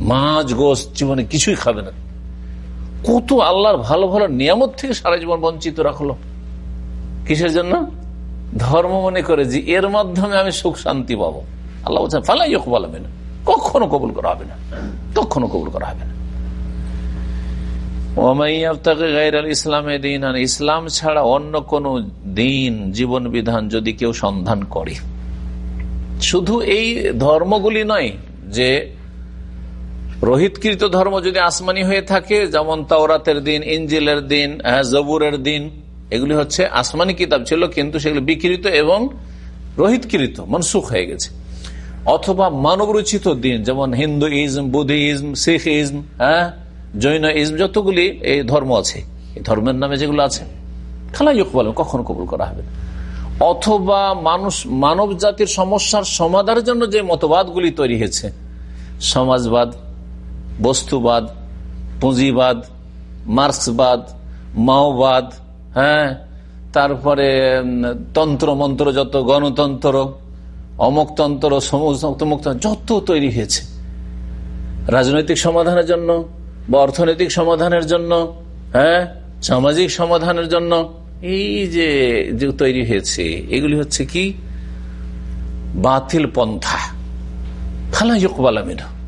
মাছ গোস জীবনে কিছুই খাবে না। কত আল্লাহর ভালো ভালো নিয়ামত থেকে সারা জীবন বঞ্চিত রাখল। কিসের জন্য? ধর্ম মনে করে যে এর মাধ্যমে আমি সুখ শান্তি পাবো। আল্লাহ বলছেন, ফালাই কবল হবে না কখনো কবুল করা হবে না। কখনো কবুল করা হবে না। ইসলামে দিন আর ইসলাম ছাড়া অন্য কোন দিন, জীবন বিধান যদি কেউ সন্ধান করে। শুধু এই ধর্মগুলি নয়, যে রোহিতকৃত ধর্ম যদি আসমানি হয়ে থাকে, যেমন তাওরাতের দিন ইঞ্জিলের দিন জবুরের দিন, এগুলি হচ্ছে আসমানি কিতাব ছিল, কিন্তু সেগুলি বিকৃত এবং রোহিতকৃত, মনসুখ হয়ে গেছে। অথবা মানব রচিত দিন, যেমন Hinduism Buddhism Sikhism হ্যাঁ? জৈন ইজম যতগুলি এই ধর্ম আছে। এই ধর্মের নামে যেগুলো আছে খালাই বলে কখনো কবুল করা হবে অথবা মানুষ, মানব জাতির সমস্যার সমাধানের জন্য যে মতবাদগুলি তৈরি হয়েছে, সমাজবাদ, বস্তুবাদ, পুঁজিবাদ, মার্ক্সবাদ, মাওবাদ হ্যাঁ? তারপরে তন্ত্র মন্ত্র যত, গণতন্ত্র অমুকতন্ত্র যত তৈরি হয়েছে। রাজনৈতিক সমাধানের জন্য, বা অর্থনৈতিক সমাধানের জন্য হ্যাঁ? সামাজিক সমাধানের জন্য এই যে তৈরি হয়েছে, এগুলি হচ্ছে কি? বাতিল পন্থা। ফালাইকবালামিনা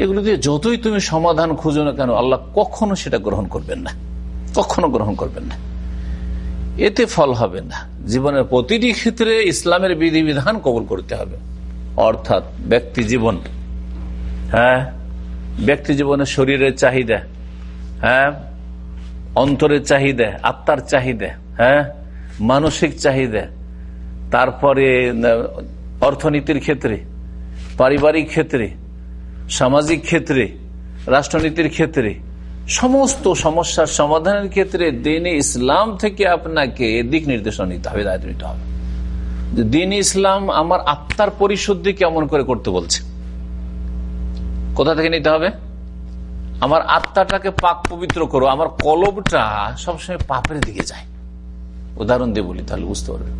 এগুলো দিয়ে যতই তুমি সমাধান খুঁজো না কেন, আল্লাহ কখনো সেটা গ্রহণ করবেন না। কখনো গ্রহণ করবেন না। এতে ফল হবে না। জীবনের প্রতিটি ক্ষেত্রে ইসলামের বিধিবিধান কবল করতে হবে। অর্থাৎ ব্যক্তি জীবন। হ্যাঁ? ব্যক্তি জীবনের শরীরের চাহিদা। হ্যাঁ? অন্তরের চাহিদা, আত্মার চাহিদা। হ্যাঁ? মানসিক চাহিদা। তারপরে, অর্থনীতির ক্ষেত্রে, পারিবারিক ক্ষেত্রে, সামাজিক ক্ষেত্রে, রাষ্ট্রনীতির ক্ষেত্রে সমস্ত সমস্যার সমাধানের ক্ষেত্রে দিনে ইসলাম থেকে আপনাকে দিক নির্দেশনা নিতে হবে, দায়িত্ব নিতে হবে। দিন ইসলাম আমার আত্মার পরিশুদ্ধি কেমন করে করতে বলছে? কোথা থেকে নিতে হবে? আমার আত্মাটাকে পাক পবিত্র করো, আমার কলবটা সবসময় পাপের দিকে যায়। উদাহরণ দিয়ে বলি তাহলে, বুঝতে পারবে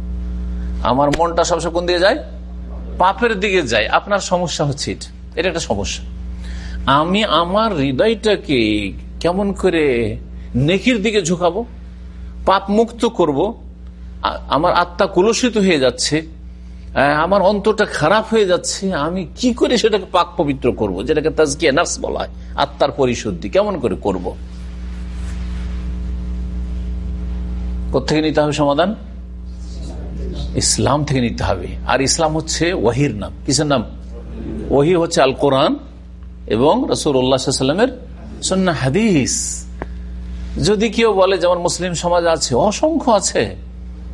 আমার মনটা সবসময় কোন দিকে যায়? পাপের দিকে যায়। আপনার সমস্যা হচ্ছে এটা। এটা একটা সমস্যা। আমি আমার হৃদয়টাকে কেমন করে নেকির দিকে ঝুঁকাবো? পাপ মুক্ত করব আমার আত্মা কুলসিত হয়ে যাচ্ছে। আমার অন্তরটা খারাপ হয়ে যাচ্ছে। আমি কি করে সেটাকে পাক পবিত্র করব? যেটাকে তাজকিয়া নাফস বলা হয়। আত্মার পরিশুদ্ধি কেমন করে করব? কোথেকে নিতে হবে সমাধান? ইসলাম থেকে নিতে হবে। আর ইসলাম হচ্ছে ওয়াহির নাম। কিসের নাম? ওহি হচ্ছে আল কোরআন এবং রসুল্লাহামের সন্না হাদিস। যদি কেউ বলে, যেমন মুসলিম সমাজ আছে, অসংখ্য আছে,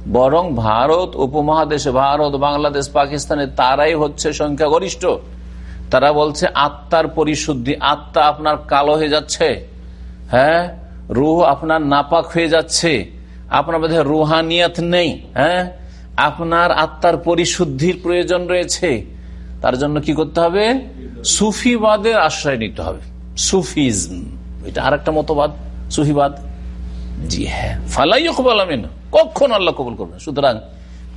বরং ভারত, উপমহাদেশে ভারত, বাংলাদেশ, পাকিস্তানে তারাই হচ্ছে সংখ্যাগরিষ্ঠ। তারা বলছে, আত্মার পরিশুদ্ধি, আত্মা আপনার কালো হয়ে যাচ্ছে। হ্যাঁ? রুহ আপনার নাপাক হয়ে যাচ্ছে। আপনার মধ্যে রুহানিয়াত নেই। হ্যাঁ? আপনার আত্মার পরিশুদ্ধির প্রয়োজন রয়েছে। তার জন্য কি করতে হবে? সুফিবাদের আশ্রয় নিতে হবে। সুফিজম, এটা আর একটা মতবাদ, সুফিবাদ জি হ্যাঁ ফালাই আমিন, কখন আল্লাহ কবুল করবেন সুতরাং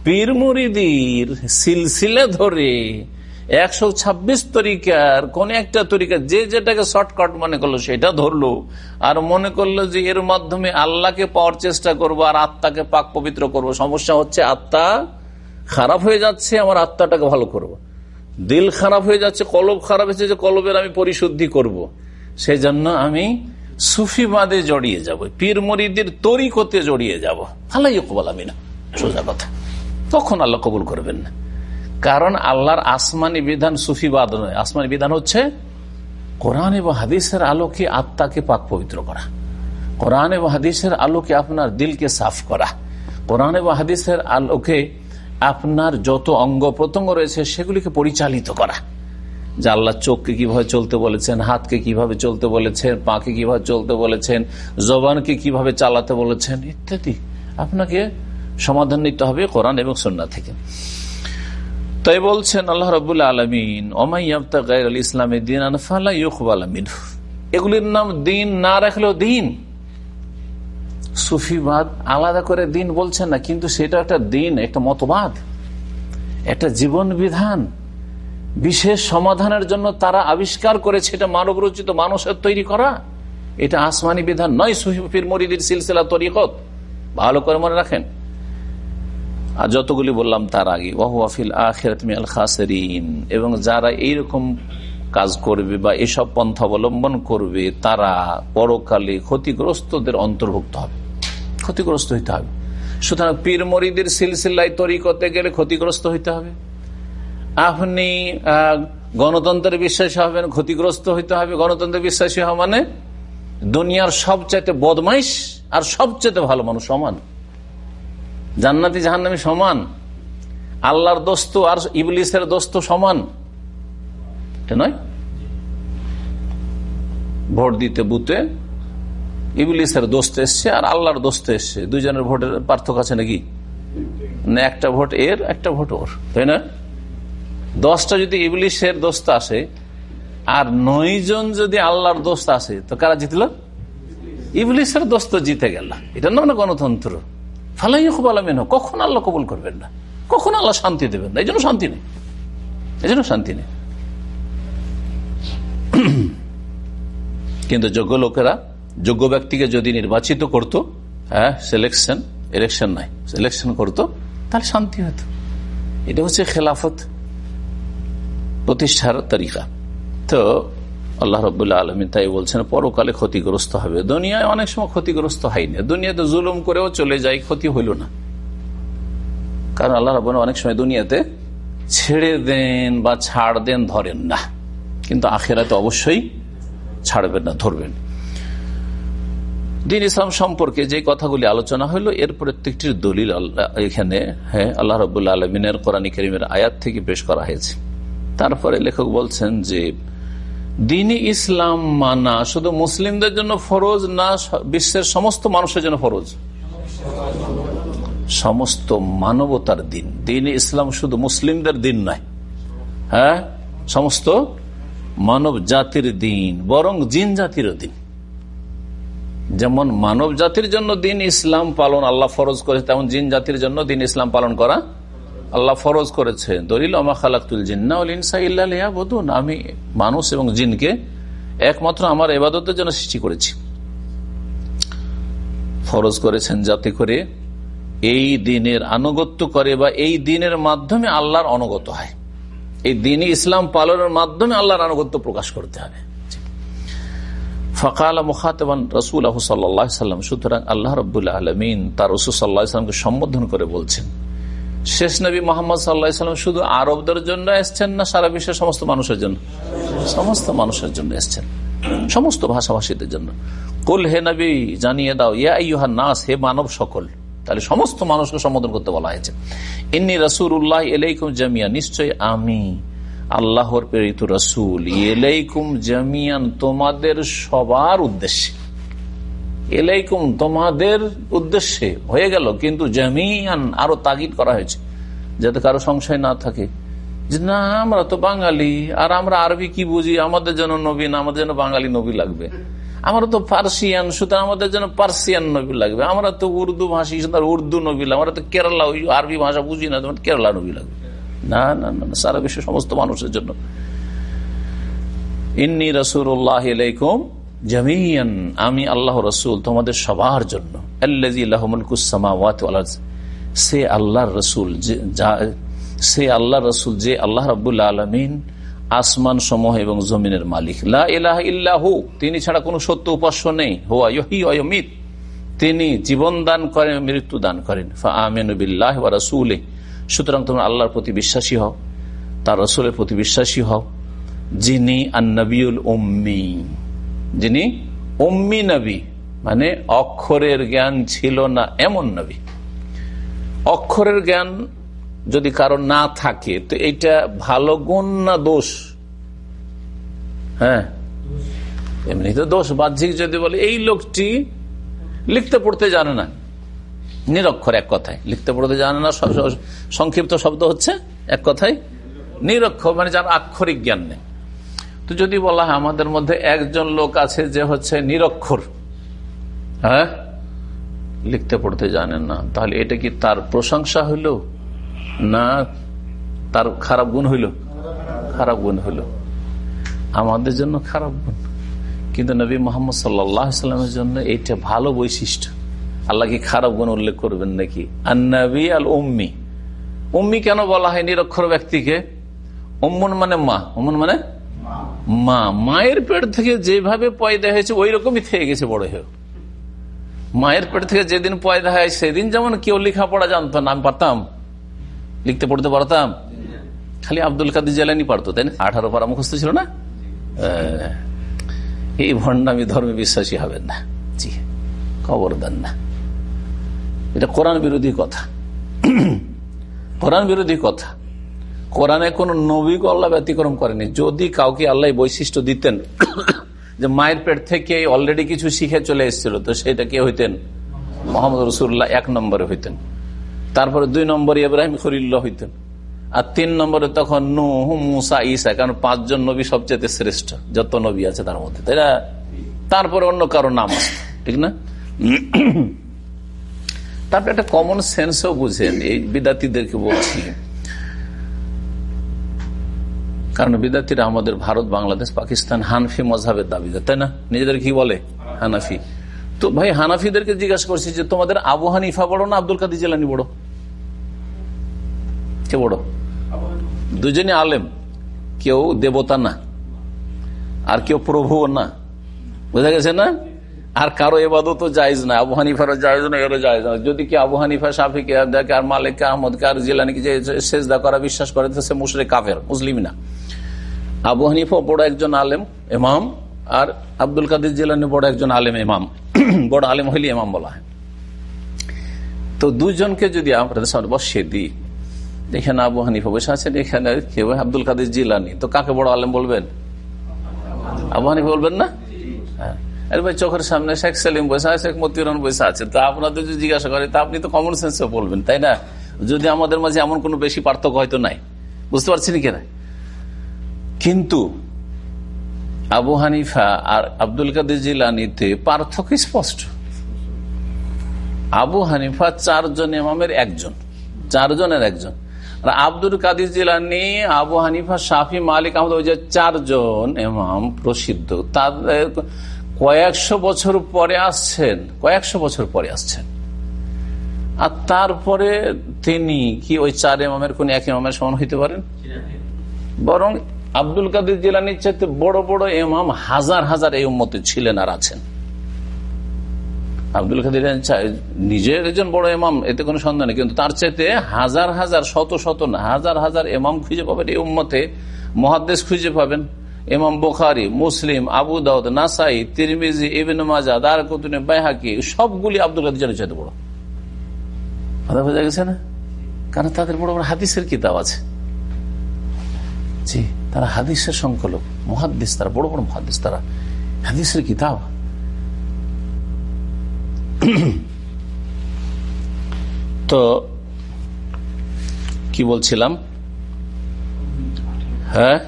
পীর মুরিদির সিলসিলে ধরে একশো ছাব্বিশ তরিকার, কোন একটা তরিকা, যে যেটাকে শর্টকাট মনে করল সেটা ধরলো, আর মনে করল যে এর মাধ্যমে আল্লাহকে পাওয়ার চেষ্টা করব আর আত্মাকে পাক পবিত্র করব সমস্যা হচ্ছে আত্মা খারাপ হয়ে যাচ্ছে, আমার আত্মাটাকে ভালো করব। দিল খারাপ হয়ে যাচ্ছে, কলব খারাপ হয়েছে যে কলবের আমি পরিশুদ্ধি করব। সেই জন্য আমি সুফিবাদে জড়িয়ে যাব পীর মরিদের তরিকতে জড়িয়ে যাব। ভালোই কবল আমি না সোজা কথা। তখন আল্লাহ কবুল করবেন না। কারণ আল্লাহর আসমানি বিধান সুফিবাদ নয়। আসমানি বিধান হচ্ছে কোরআন এবং হাদিসের আলোকে আত্মাকে পাক পবিত্র করা। কোরআন এবং হাদিসের আলোকে আপনার দিলকে সাফ করা। কোরআন এবং হাদিসের আলোকে আপনার যত অঙ্গ প্রত্যঙ্গ রয়েছে, সেগুলিকে পরিচালিত করা। যে আল্লাহ চোখকে কীভাবে চলতে বলেছেন, হাতকে কীভাবে চলতে বলেছেন, পাকে কীভাবে চলতে বলেছেন, জবানকে কীভাবে চালাতে বলেছেন, ইত্যাদি। আপনাকে সমাধান নিতে হবে কোরআন এবং সন্না থেকে। তাই বলছেন আল্লাহ রবুল্লা আলমিন ওমাইয়াল ইসলামের দিন আনফালা আলমিন এগুলির নাম দিন না রাখলেও দিন। সুফিবাদ আলাদা করে দিন বলছেন না, কিন্তু সেটা একটা দিন, একটা মতবাদ, একটা জীবন বিধান। বিশেষ সমাধানের জন্য তারা আবিষ্কার করেছে এটা মানব রচিত মানুষের তৈরি করা। এটা আসমানি বিধান নয় সুফির মরিদির সিলসিলা তরিকত। ভালো করে মনে রাখেন। আর যতগুলি বললাম তার আগে ওয়াহুয়াফিল আখেরাতমিয়াল খাসরিন। এবং যারা এইরকম কাজ করবে বা এসব পন্থা অবলম্বন করবে, তারা পরকালে ক্ষতিগ্রস্তদের অন্তর্ভুক্ত হবে। ক্ষতিগ্রস্ত হইতে হবে। সুতরাং পীর মরিদের সিলসিল্লায় তৈরি করতে গেলে ক্ষতিগ্রস্ত হইতে হবে। আপনি গণতন্ত্রের বিশ্বাসী হবেন, ক্ষতিগ্রস্ত হইতে হবে। গণতন্ত্রের বিশ্বাসী হওয়া মানে দুনিয়ার সবচাইতে বদমাইশ আর সবচেয়ে ভালো মানুষ সমান। জান্নাতি জাহান্নামি সমান। আল্লাহর দোস্ত আর ইবলিসের দোস্ত সমান। নয়? ভোট দিতে বুতে ইবলিসের দোস্ত এসছে আর আল্লাহর দোস্ত এসছে। দুইজনের ভোটের পার্থক্য আছে নাকি? না, একটা ভোট এর, একটা ভোট ওর। তাই না? দশটা যদি ইবলিশের দোস্ত আসে, আর নয়জন যদি আল্লাহর দোস্ত আসে, তো কারা জিতল? ইবলিশের দোস্ত জিতে গেল। এটা না গণতন্ত্র। ফালাই খুব আলামিন কখন আল্লাহ কবুল করবেন না? কখন আল্লাহ শান্তি দেবেন না? এই জন্য শান্তি নেই। এই জন্য শান্তি নেই। কিন্তু যোগ্য লোকেরা, যোগ্য ব্যক্তিকে যদি নির্বাচিত করত হ্যাঁ সিলেকশন ইলেকশন নাই সিলেকশন করত, তাহলে শান্তি হতো। এটা হচ্ছে খেলাফত। প্রতিষ্ঠার তরিকা তো আল্লাহ রবাহ আলমিন তাই বলছেন, পরকালে ক্ষতিগ্রস্ত হবে। দুনিয়ায় অনেক সময় ক্ষতিগ্রস্ত হয়নি দুনিয়াতে জুলুম করেও চলে যায়, ক্ষতি হইল না। কারণ আল্লাহ রব অনেক সময় দুনিয়াতে ছেড়ে দেন বা ছাড় দেন, ধরেন না। কিন্তু আখেরাতে অবশ্যই ছাড়বেন না, ধরবেন। দিন ইসলাম সম্পর্কে যে কথাগুলি আলোচনা হলো এর প্রত্যেকটির দলিল এখানে হ্যাঁ আল্লাহ রবুল্লা আলমিনের কোরআন করিমের আয়াত থেকে পেশ করা হয়েছে। তারপরে লেখক বলছেন যে দিনই ইসলাম মানা শুধু মুসলিমদের জন্য ফরজ না বিশ্বের সমস্ত মানুষের জন্য ফরজ? সমস্ত মানবতার দিন। দিন ইসলাম শুধু মুসলিমদের দিন নয়। হ্যাঁ? সমস্ত মানব জাতির দিন, বরং জিন জাতির দিন। যেমন মানব জাতির জন্য দিন ইসলাম পালন আল্লাহ ফরজ করেছে, তেমন জিন জাতির জন্য দিন ইসলাম পালন করা আল্লাহ ফরজ করেছে, দলিল আমা খালাকুল জিন্না ইনসা বধুন আমি মানুষ এবং জিনকে একমাত্র আমার এবাদতের জন্য সৃষ্টি করেছি। ফরজ করেছেন যাতে করে এই দিনের আনুগত্য করে বা এই দিনের মাধ্যমে আল্লাহর অনুগত হয়। এই দিনই ইসলাম পালনের মাধ্যমে আল্লাহর আনুগত্য প্রকাশ করতে হবে। ফকাল মুখাতবান রসুল আহ সাল্লাম সুতরাং আল্লাহ রবুল্লা আলমিন তার রসুল সাল্লাহামকে সম্বোধন করে বলছেন শেষ নবী মোহাম্মদ সাল্লাহাম শুধু আরবদের জন্য এসছেন না সারা বিশ্বের সমস্ত মানুষের জন্য? সমস্ত মানুষের জন্য এসছেন। সমস্ত ভাষাভাষীদের জন্য। কুল হে নবী, জানিয়ে দাও, ইয়া নাস, হে মানব সকল। তাহলে সমস্ত মানুষকে সম্বোধন করতে বলা হয়েছে। ইন্নি রসুল উল্লাহ এলাইকুম জামিয়া নিশ্চয় আমি আল্লাহর প্রেরিত রসুল। এলাইকুম জামিয়ান তোমাদের সবার উদ্দেশ্যে। এলাইকুম, তোমাদের উদ্দেশ্যে হয়ে গেল। কিন্তু জামিয়ান আরও তাগিদ করা হয়েছে, যাতে কারও সংশয় না থাকে। যে না, আমরা তো বাঙালি, আর আমরা আরবি কি বুঝি? আমাদের জন্য নবী না, আমাদের জন্য বাঙালি নবী লাগবে। আমরা তো পার্সিয়ান সুতরাং আমাদের জন্য পার্সিয়ান নবী লাগবে। আমরা তো উর্দু ভাষী, সুতরাং উর্দু নবী লাগবে। আমরা তো কেরালা, ওই আরবি ভাষা বুঝি না, তোমার কেরালা নবী লাগবে। না না না সারা বিশ্বের সমস্ত মানুষের জন্য। ইন্নি রসুল্লাহ জামিয়ান, আমি আল্লাহ রসুল তোমাদের সবার জন্য। সে আল্লাহর রসুল সে আল্লাহ রসুল, যে আল্লাহ রবুল্লা আলমিন আসমান সমূহ এবং জমিনের মালিক। লাহ তিনি ছাড়া কোনো সত্য উপাস্য নেই। হোয়া ইহি অয়মিত তিনি জীবন দান করেন, মৃত্যু দান করেন। আমিনুবিল্লাহ বা রসুলে সুতরাং তোমরা আল্লাহর প্রতি বিশ্বাসী হও, তার রসুলের প্রতি বিশ্বাসী হও। যিনি আন্নবিউল উম্মি। যিনি উম্মি নবী মানে অক্ষরের জ্ঞান ছিল না এমন নবী। অক্ষরের জ্ঞান যদি কারও না থাকে, তো এটা ভালো গুণ না দোষ? হ্যাঁ? এমনি তো দোষ। বাহ্যিক যদি বলে, এই লোকটি লিখতে পড়তে জানে না। নিরক্ষর এক কথায়। লিখতে পড়তে জানে না সংক্ষিপ্ত শব্দ হচ্ছে এক কথায়। নিরক্ষর মানে যার আক্ষরিক জ্ঞান নেই। তো যদি বলা হয় আমাদের মধ্যে একজন লোক আছে যে হচ্ছে নিরক্ষর হ্যাঁ? লিখতে পড়তে জানেন না। তাহলে এটা কি তার প্রশংসা হইল? না, তার খারাপ গুণ হইল? খারাপ গুণ হইল। আমাদের জন্য খারাপ গুণ। কিন্তু নবী মোহাম্মদ সাল্লামের জন্য এইটা ভালো বৈশিষ্ট্য। আল্লাহ কি খারাপ গুণ উল্লেখ করবেন নাকি? আর নবী আল উম্মি উম্মি কেন বলা হয় নিরক্ষর ব্যক্তিকে? উম্মন মানে মা, উম্মন মানে মা, মায়ের পেট থেকে যেভাবে পয়দা হয়েছে ওই রকমই থেকে গেছে বড় হয়ে মায়ের পেট থেকে যেদিন পয়দা হয়, সেদিন যেমন কেউ লেখাপড়া জানতো না, আমি পারতাম। লিখতে, পড়তে পারতাম। খালি আব্দুল কাদের জেলানি পারতো, তাই না? আঠারো পারা মুখস্থ ছিল না? এই ভণ্ডামি ধর্মে বিশ্বাসী হবেন না। জি খবর দেন না। এটা কোরআন বিরোধী কথা। কোরআন বিরোধী কথা। কোরআনে কোন নবী আল্লাহ ব্যতিক্রম করেনি। যদি কাউকে আল্লাহ বৈশিষ্ট্য দিতেন যে মায়ের পেট থেকে অলরেডি কিছু শিখে চলে এসেছিল, তো সেটা কে হইতেন? মোহাম্মদ রসুল্লাহ এক নম্বরে হইতেন। তারপরে দুই নম্বরে ইব্রাহিম খরিল্লা হইতেন। আর তিন নম্বরে তখন নুহ, মুসা ইসা কারণ পাঁচজন নবী সবচেয়ে শ্রেষ্ঠ, যত নবী আছে তার মধ্যে। তাই না? তারপরে অন্য কারও নাম আছে, ঠিক না? তারপরে একটা কমন সেন্সও বুঝেন, এই বিদ্যার্থীদেরকে বলছি। কারণ বিদ্যার্থীরা আমাদের ভারত, বাংলাদেশ, পাকিস্তান, হানফি মজাবের দাবি তাই না? নিজেদের কি বলে? হানাফি। তো ভাই, হানাফিদেরকে জিজ্ঞাসা করছি যে, তোমাদের আবু হানিফা বড় না আব্দুল কাদি জেলানি বড়? কে বড়? দুজনে আলেম। কেউ দেবতা না, আর কেউ প্রভু না। বোঝা গেছে না? আর কারও এবাদত জায়জ না, আবু হানিফারও জায়জ না, এরও জায়জ না। যদি কি আবু হানিফা সাফিকে আর মালিক আহমদ কার জিলানিকে সেজদা করা, বিশ্বাস করে সে মুশরে কাফের মুসলিম না। আবু হানিফা বড় একজন আলেম এমাম আর আব্দুল কাদির জিলানি বড় একজন আলেম এমাম বড় আলেম হইলে এমাম বলা হয়। তো দুজনকে যদি আপনাদের সামনে বসিয়ে দিই এখানে আবু হানিফা বসে আছেন, এখানে কেউ আব্দুল কাদির জিলানি। তো কাকে বড় আলেম বলবেন? আবু হানিফা বলবেন না? হ্যাঁ। ভাই, চোখের সামনে শেখ সেলিম বসে আছে, শেখ মতিউরন বসে আছে। তা আপনাদের যদি জিজ্ঞাসা করে, তা আপনি তো কমন সেন্সে বলবেন, তাই না? যদি আমাদের মাঝে এমন কোনো বেশি পার্থক্য হয়তো নাই। বুঝতে পারছি কি না? কিন্তু আবু হানিফা আর আব্দুল কাদের জিলানিতে পার্থক্য স্পষ্ট। আবু হানিফা চারজন এমামের একজন চারজনের একজন। আর আব্দুল কাদির জিলানি আবু হানিফা শাফি মালিক আহমদ ওই যে চারজন এমাম প্রসিদ্ধ। তাদের কয়েকশো বছর পরে আসছেন কয়েকশো বছর পরে আসছেন। আর তারপরে তিনি কি ওই চার এমামের কোন এক এমামের সমান হইতে পারেন? বরং আব্দুল কাদের জিলানির চাইতে বড় বড় এমাম হাজার হাজার এই উম্মতে ছিলেন আর আছেন। আব্দুল কাদের নিজের একজন বড় এমাম এতে কোনো সন্দেহ নেই। কিন্তু তার চাইতে হাজার হাজার, শত শত না, হাজার হাজার এমাম খুঁজে পাবেন। এই উম্মতে মহাদ্দেশ খুঁজে পাবেন। এমাম বোখারি, মুসলিম, আবু দাউদ, নাসাই, তিরমিজি, ইবিন মাজা দার কুতুনে বাইহাকি, সবগুলি আব্দুল কাদের জানি চাইতে বড়। কথা বোঝা গেছে না? কারণ তাদের বড় বড় হাদিসের কিতাব আছে। জি। তারা হাদিসের সংকলক মহাদিস তারা, বড় বড় মহাদিস তারা। হাদিসের কিতাব। তো, কি বলছিলাম? হ্যাঁ?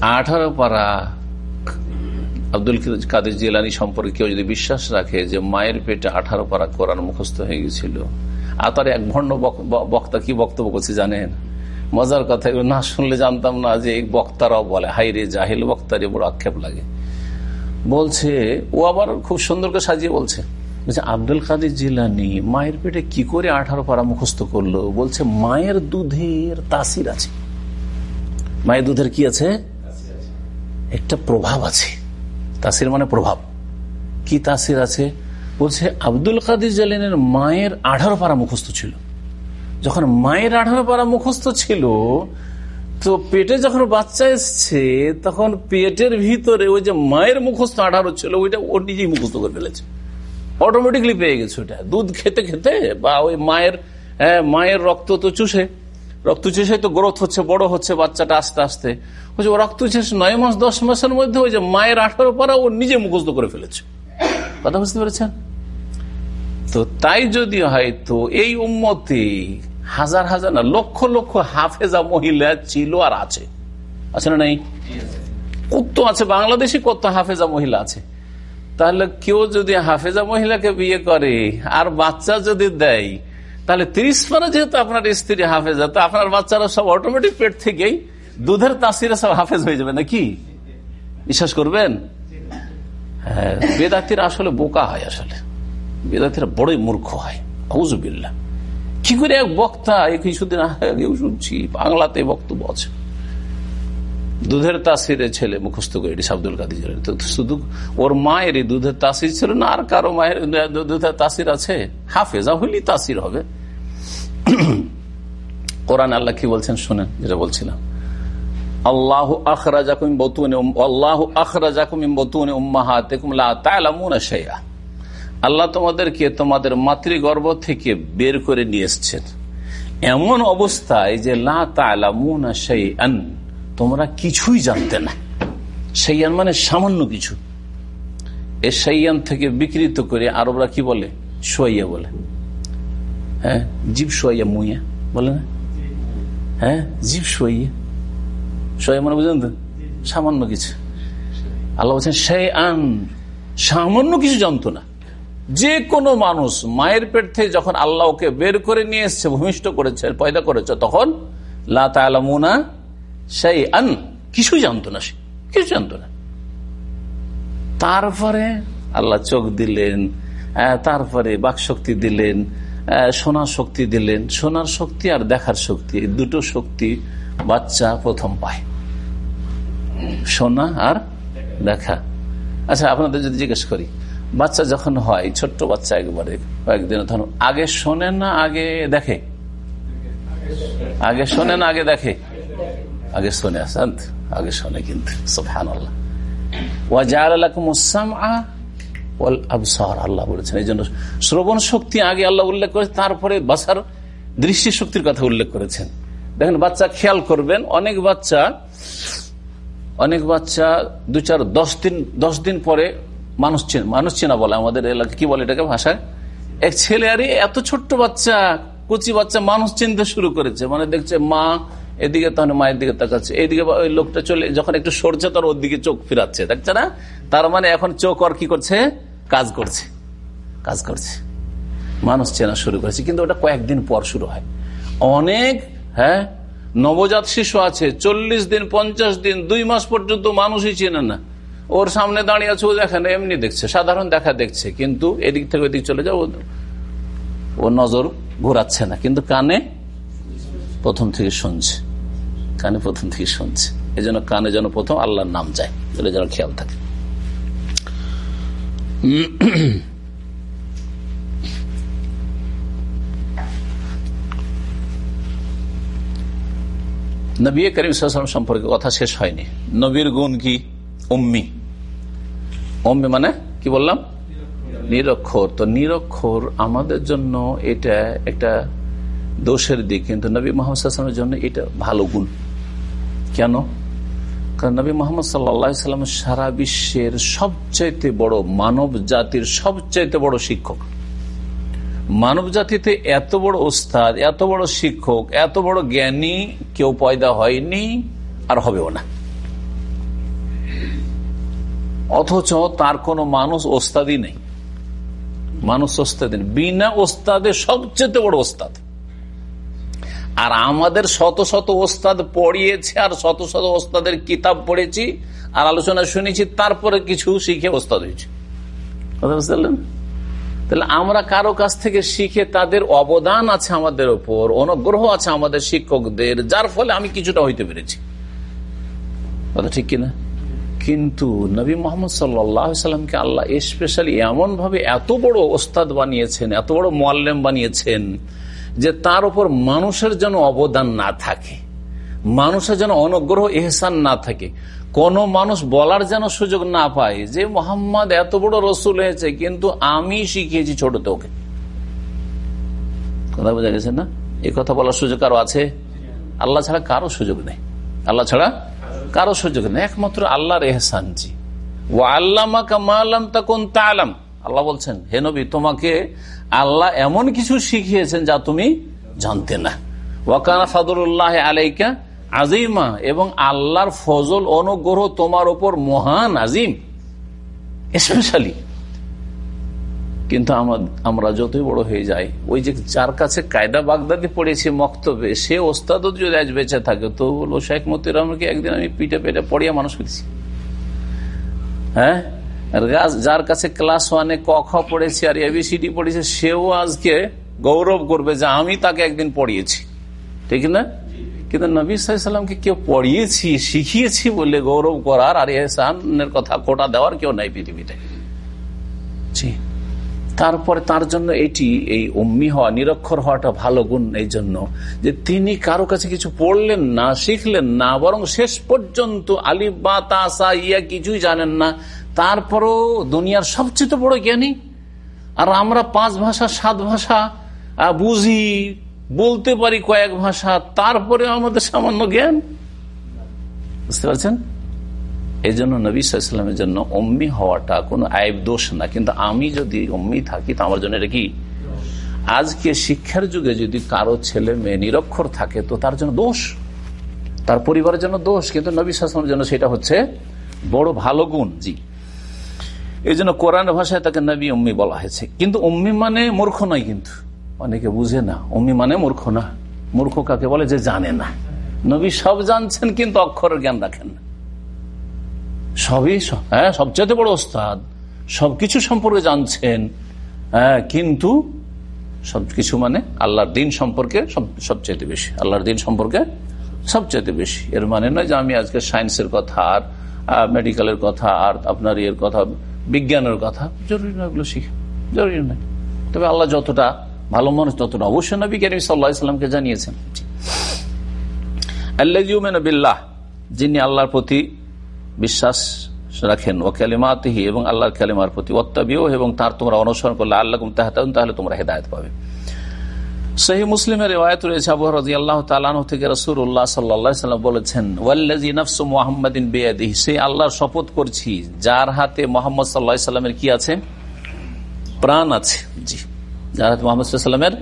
আঠারো পারা। আব্দুল কাদের জিলানি সম্পর্কে কেউ যদি বিশ্বাস রাখে যে মায়ের পেটে আঠারো পারা কোরআন মুখস্থ হয়ে গেছিল, আর তার এক ভণ্ড বক্তা কি বক্তব্য করছে জানেন? মজার কথা না শুনলে জানতাম না যে এই বক্তারাও বলে হাই রে জাহিল বক্তারে বড় আক্ষেপ লাগে। বলছে, ও আবার খুব সুন্দর করে সাজিয়ে বলছে। বলছে, আব্দুল কাদের জিলানি, মায়ের পেটে কি করে আঠারো পারা মুখস্থ করল? বলছে, মায়ের দুধের তাসির আছে। মায়ের দুধের কি আছে? একটা প্রভাব আছে। তাসির মানে প্রভাব। কি তাসির আছে? বলছে, আব্দুল কাদির জালিনের মায়ের আঠারো পারা মুখস্থ ছিল। যখন মায়ের আঠারো পারা মুখস্থ ছিল, তো পেটে যখন বাচ্চা এসছে, তখন পেটের ভিতরে ওই যে মায়ের মুখস্থ আঠারো ছিল, ওইটা ও নিজেই মুখস্থ করে ফেলেছে। অটোমেটিকলি পেয়ে গেছে ওইটা। দুধ খেতে খেতে বা ওই মায়ের হ্যাঁ মায়ের রক্ত তো চুষে। রক্ত চুষে তো গ্রোথ হচ্ছে, বড় হচ্ছে বাচ্চাটা আস্তে আস্তে। ওই যে রক্ত চুষ নয় মাস, দশ মাসের মধ্যে ওই যে মায়ের আঠারো পারা ও নিজে মুখস্থ করে ফেলেছে। কথা বুঝতে পেরেছেন? তো তাই যদি হয় তো এই উম্মতে হাজার হাজার না, লক্ষ লক্ষ হাফেজা মহিলা ছিল আর আছে। আছে না নাই? কত আছে? বাংলাদেশে কত হাফেজা মহিলা আছে? তাহলে কেউ যদি হাফেজা মহিলাকে বিয়ে করে আর বাচ্চা যদি দেয়, তাহলে তিরিশ পারা যেহেতু আপনার স্ত্রী হাফেজা, তো আপনার বাচ্চারা সব অটোমেটিক পেট থেকেই দুধের তাসিরে সব হাফেজ হয়ে যাবে নাকি? বিশ্বাস করবেন? হ্যাঁ বেদাতিরা আসলে বোকা হয় আসলে। বেদাতিরা বড়ই মূর্খ হয়। হৌজবিল্লা কি করে এক বক্তা কিছুদিন আগেও শুনছি, বাংলাতে বক্তব্য আছে। দুধের তাসিরে ছেলে মুখস্থ করে এটি আব্দুল কাদির শুধু ওর মায়ের দুধের তাসির ছিল না, আর কারও মায়ের দুধের তাসির আছে? হাফেজা হইলি তাসির হবে। কোরআন আল্লাহ কি বলছেন শোনেন, যেটা বলছিলাম। আল্লাহ আখরাজাকুম বতুনে আল্লাহ আখরাজাকুম বতুনে উম্মাহাতিকুম লা তা'লামুনা শাইআ। আল্লাহ তোমাদেরকে তোমাদের মাতৃগর্ভ থেকে বের করে নিয়ে এসছেন। এমন অবস্থায় যে তোমরা কিছুই জানতে না। সেই মানে সামান্য কিছু। এ সাইয়ান থেকে বিকৃত করে আরবরা কি বলে? সোয়াইয়া বলে। হ্যাঁ জীব সোয়াইয়া মুইয়া বলে না? হ্যাঁ জীব সোয়াইয়া সোয়াইয়া মানে বুঝলেন তো? সামান্য কিছু। আল্লাহ বলছেন সেই আন সামান্য কিছু জানতো না। যে কোনো মানুষ মায়ের পেট থেকে যখন আল্লাহকে বের করে নিয়ে এসছে, ভূমিষ্ঠ করেছে, পয়দা করেছে, তখন লামুনা সেই আন কিছুই জানতো না সে। কিছু জানতো না। তারপরে আল্লাহ চোখ দিলেন তারপরে বাক শক্তি দিলেন সোনার শক্তি দিলেন। সোনার শক্তি আর দেখার শক্তি দুটো শক্তি বাচ্চা প্রথম পায়। সোনা আর দেখা। আচ্ছা আপনাদের যদি জিজ্ঞেস করি বাচ্চা যখন হয়, ছোট্ট বাচ্চা একবারে, কয়েকদিন, ধরুন, আগে শোনে না, আগে দেখে? আগে শোনে না, আগে দেখে? আগে শোনে আসান্ত আগে শোনে কিন্তু সোফান আল্লাহ বলেছেন। এই জন্য শ্রবণ শক্তি আগে আল্লাহ উল্লেখ করেছে তারপরে বাসার কথা উল্লেখ করেছেন। দেখেন, বাচ্চা খেয়াল করবেন, অনেক বাচ্চা অনেক বাচ্চা দু চার, দশ দিন দশ দিন পরে মানুষ চেনা মানুষ চেনা বলে, আমাদের এলাকা কি বলে এটাকে ভাষায়? এক ছেলে আরে এত ছোট্ট বাচ্চা, কচি বাচ্চা মানুষ চিনতে শুরু করেছে। মানে দেখছে মা এদিকে তখন মায়ের দিকে তাকাচ্ছে। এইদিকে ওই লোকটা চলে, যখন একটু সরছে, তার ওর দিকে চোখ ফিরাচ্ছে। দেখছে না? তার মানে এখন চোখ আর কি করছে? কাজ করছে। কাজ করছে। মানুষ চেনা শুরু করেছে। কিন্তু ওটা কয়েকদিন পর শুরু হয়। অনেক হ্যাঁ নবজাত শিশু আছে। চল্লিশ দিন, পঞ্চাশ দিন, দুই মাস পর্যন্ত মানুষই চেনে না। ওর সামনে দাঁড়িয়ে আছে, ও দেখেন, এমনি দেখছে, সাধারণ দেখা দেখছে, কিন্তু এদিক থেকে ওইদিক চলে যাও ও নজর ঘোরাচ্ছে না, কিন্তু কানে প্রথম থেকে শুনছে, কানে প্রথম থেকে শুনছে এই জন্য কানে যেন প্রথম আল্লাহর নাম যায় এটা যেন খেয়াল থাকে। নবী করিম সম্পর্কে কথা শেষ হয়নি। নবীর গুণ কি? উম্মি। অম্মে মানে কি বললাম? নিরক্ষর। তো নিরক্ষর আমাদের জন্য এটা একটা দোষের দিক, কিন্তু নবী মোহাম্মদের জন্য এটা ভালো গুণ। কেন? কারণ নবী মোহাম্মদ সাল্লাম সারা বিশ্বের সবচাইতে বড় মানব জাতির সবচাইতে বড় শিক্ষক। মানব জাতিতে এত বড় ওস্তাদ, এত বড় শিক্ষক, এত বড় জ্ঞানী কেউ পয়দা হয়নি আর হবেও না। অথচ তার কোনো মানুষ ওস্তাদি নেই। মানুষ ওস্তাদি নেই। বিনা ওস্তাদের সবচেয়ে বড় ওস্তাদ। আর আমাদের শত শত ওস্তাদ পড়িয়েছে আর শত শত ওস্তাদের কিতাব পড়েছি আর আলোচনা শুনেছি, তারপরে কিছু শিখে ওস্তাদ হয়েছে। কথা বুঝতে তাহলে আমরা কারও কাছ থেকে শিখে তাদের অবদান আছে আমাদের ওপর, অনুগ্রহ আছে আমাদের শিক্ষকদের, যার ফলে আমি কিছুটা হইতে পেরেছি। কথা ঠিক কিনা? কিন্তু নবী মোহাম্মদ সাল্লামকে আল্লাহ স্পেশালি এমন ভাবে এত বড় ওস্তাদ বানিয়েছেন, এত বড় মোয়াল্লেম বানিয়েছেন যে তার উপর মানুষের যেন অবদান না থাকে, মানুষের যেন অনুগ্রহ, এহসান না থাকে। কোন মানুষ বলার যেন সুযোগ না পায় যে মোহাম্মদ এত বড় রসুল হয়েছে, কিন্তু আমি শিখিয়েছি ছোটতে তোকে কথা বোঝা গেছে না? এই কথা বলার সুযোগ কারও আছে? আল্লাহ ছাড়া কারও সুযোগ নেই। আল্লাহ ছাড়া কারও সুযোগ নেই একমাত্র আল্লাহর এহসান জি। ও আল্লাহ কামালাম কোন আল্লাহ বলছেন, হে নবী, তোমাকে আল্লাহ এমন কিছু শিখিয়েছেন যা তুমি জানতে না। ওয়াকানা ফাদুল্লাহ আলাইকা আজিমা এবং আল্লাহর ফজল, অনুগ্রহ তোমার ওপর মহান আজিম। স্পেশালি কিন্তু আমরা যতই বড় হয়ে যাই, ওই যে যার কাছে কায়দা বাগদাদি পড়েছি, মক্তবে, সে ওস্তাদ যদি আজ বেঁচে থাকে তো বলব শেখ মতির রহমানকে একদিন আমি পিঠে পেটে পড়িয়া মানুষ করেছি। হ্যাঁ? যার কাছে ক্লাস ওয়ানে ক, খ পড়েছি আর এবিসিডি পড়েছে, সেও আজকে গৌরব করবে যে আমি তাকে একদিন পড়িয়েছি। ঠিক না? কিন্তু নবী সাল্লামকে কেউ পড়িয়েছি, শিখিয়েছি বলে গৌরব করার আর এহসানের কথা কোটা দেওয়ার কেউ নাই পৃথিবীতে। তারপরে তার জন্য এটি, এই অম্মি হওয়া, নিরক্ষর হওয়াটা ভালো গুণ এই জন্য। যে তিনি কারও কাছে কিছু পড়লেন না, শিখলেন না, বরং শেষ পর্যন্ত আলিফ, বা তাসা ইয়া কিছুই জানেন না। তারপরও দুনিয়ার সবচেয়ে বড় জ্ঞানী। আর আমরা পাঁচ ভাষা, সাত ভাষা বুঝি, বলতে পারি কয়েক ভাষা তারপরে আমাদের সামান্য জ্ঞান। বুঝতে পারছেন? এই জন্য নবী সাল্লামের জন্য অম্মি হওয়াটা কোনো আয়ব দোষ না। কিন্তু আমি যদি অম্মি থাকি, তো আমার জন্য এটা কি? আজকে শিক্ষার যুগে যদি কারও ছেলে মেয়ে নিরক্ষর থাকে, তো তার জন্য দোষ। তার পরিবারের জন্য দোষ। কিন্তু নবী সাল্লামের জন্য সেটা হচ্ছে বড় ভালো গুণ। জি। এই জন্য কোরআন ভাষায় তাকে নবী অম্মি বলা হয়েছে। কিন্তু অম্মি মানে মূর্খ নয় কিন্তু। অনেকে বুঝে না অম্মি মানে মূর্খ না। মূর্খ কাকে বলে? যে জানে না। নবী সব জানছেন, কিন্তু অক্ষরের জ্ঞান রাখেন না। সবই হ্যাঁ সবচেয়ে বড় ওস্তাদ। সবকিছু সম্পর্কে জানছেন। হ্যাঁ কিন্তু সবকিছু মানে আল্লাহর দিন সম্পর্কে সবচেয়ে বেশি। আল্লাহর দিন সম্পর্কে সবচেয়ে বেশি। এর মানে নয় যে আমি আজকে সায়েন্সের কথা আর মেডিকেলের কথা আর, আপনার ইয়ের কথা, বিজ্ঞানের কথা জরুরি নয় এগুলো শিখে। জরুরি নয়। তবে আল্লাহ যতটা ভালো মানুষ, ততটা অবশ্যই নবী কেন সাল্লাহ ইসলামকে জানিয়েছেন। আল্লাহ যিনি আল্লাহর প্রতি বিশ্বাস রাখেন। ও ক্যালিমাতিহি এবং আল্লাহর ক্যালিমার প্রতি অত্যাবিও এবং তার তোমরা অনুসরণ করলে আল্লাহ তাহলে তোমরা হেদায়ত পাবে। সহি মুসলিমের রেওয়ায়ত রয়েছে আবু রাজি আল্লাহ তালাহ থেকে রসুল্লাহ সাল্লাম বলেছেন ওয়াল্লাজি নফস মোহাম্মদিন বেয়াদিহি সেই আল্লাহর শপথ করছি, যার হাতে মোহাম্মদ সাল্লাহ সাল্লামের কি আছে? প্রাণ আছে। জি। যার হাতে মোহাম্মদ সাল্লামের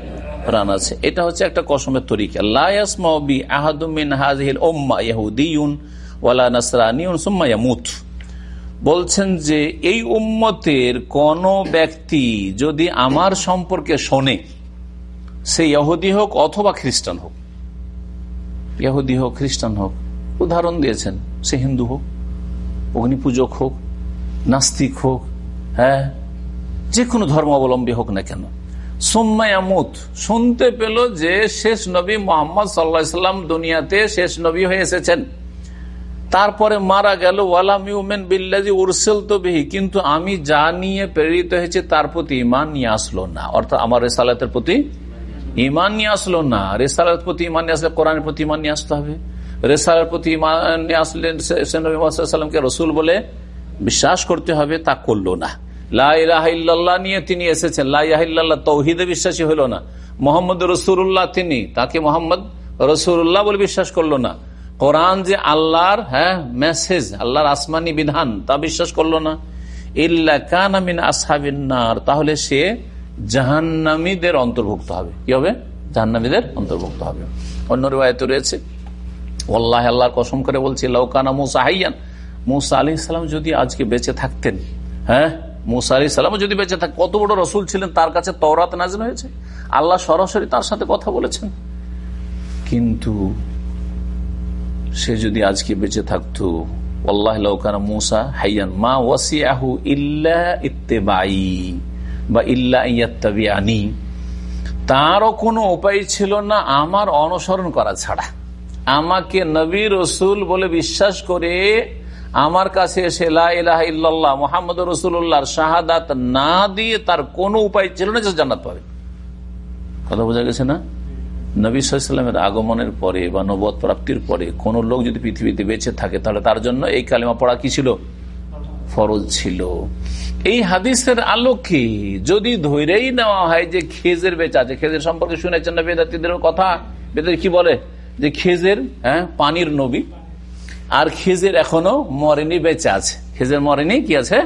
প্রাণ আছে। এটা হচ্ছে একটা কসমের তরিকা। লায়াসমবি আহাদুমিন হাজহিল ওম্মা ইয়াহুদিউন ওয়ালা নাসরানিউন সুম্মা ইয়ামুত। বলছেন যে, এই উম্মতের কোন ব্যক্তি যদি আমার সম্পর্কে শোনে, সে ইহুদি হোক অথবা খ্রিস্টান হোক। ইহুদি হোক, খ্রিস্টান হোক, উদাহরণ দিয়েছেন, সে হিন্দু হোক অগ্নি পূজক হোক, নাস্তিক হোক হ্যাঁ যে কোনো ধর্মাবলম্বী হোক না কেন। সোম্মায়ামুত শুনতে পেল যে শেষ নবী মোহাম্মদ সাল্লা সাল্লাম দুনিয়াতে শেষ নবী হয়ে এসেছেন। তারপরে মারা গেল, ওয়ালাম বিল্লাজি উরসেল তো কিন্তু আমি যা নিয়ে প্রেরিত হয়েছে তার প্রতি ইমান নিয়ে আসলো না। অর্থাৎ আমার রেসালাতের প্রতি ইমান নিয়ে আসলো না। রেসালার প্রতি ইমান নিয়ে আসলে কোরআনের প্রতি ইমান নিয়ে আসতে হবে। রেসালার প্রতি ইমান নিয়ে আসলেন সাল্লামকে রসুল বলে বিশ্বাস করতে হবে, তা করল না। লাহ নিয়ে তিনি এসেছেন। লাহ তৌহিদে বিশ্বাসী হলো না। মোহাম্মদ রসুল্লাহ তিনি, তাকে মোহাম্মদ রসুল্লাহ বলে বিশ্বাস করল না। কোরআন যে আল্লাহর হ্যাঁ মেসেজ আল্লাহর আসমানি বিধান, তা বিশ্বাস করল না। ইল্লা কানামিন আসহাবিনার তাহলে সে জাহান্নামীদের অন্তর্ভুক্ত হবে। কি হবে? জাহান্নামীদের অন্তর্ভুক্ত হবে। অন্য রেওয়ায়তে রয়েছে আল্লাহ আল্লাহর কসম করে বলছি লৌকানা মুসা হাইয়ান, মুসা আলি সাল্লাম যদি আজকে বেঁচে থাকতেন হ্যাঁ মুসা আলি সাল্লাম যদি বেঁচে থাক, কত বড় রসুল ছিলেন, তার কাছে তওরাত নাজিল হয়েছে। আল্লাহ সরাসরি তার সাথে কথা বলেছেন। কিন্তু সে যদি আজকে বেঁচে থাকতো আল্লাহ মা ওয়াসিয়াহু ইল্লা বা ইল্লা তারও কোনো উপায় ছিল না আমার অনুসরণ করা ছাড়া। আমাকে নবী রসুল বলে বিশ্বাস করে আমার কাছে এসে লাহ মোহাম্মদ রসুল্লাহর শাহাদাত না দিয়ে তার কোনো উপায় ছিল না যে জান্নাত কথা বোঝা গেছে না? নবী সাল্লামের আগমনের পরে বা নবদ প্রাপ্তির পরে কোন লোক যদি পৃথিবীতে বেঁচে থাকে, তাহলে তার জন্য এই কালিমা পড়া কি ছিল? ফরজ ছিল। এই হাদিসের আলোকে যদি ধৈরেই নেওয়া হয় যে খেজের বেচা আছে, খেজের সম্পর্কে শুনেছেন না বেদাতিদের কথা? বেদের কি বলে? যে খেজের হ্যাঁ পানির নবী, আর খেজের এখনও মরেনি, বেঁচে আছে। খেজের মরেনি, কি আছে?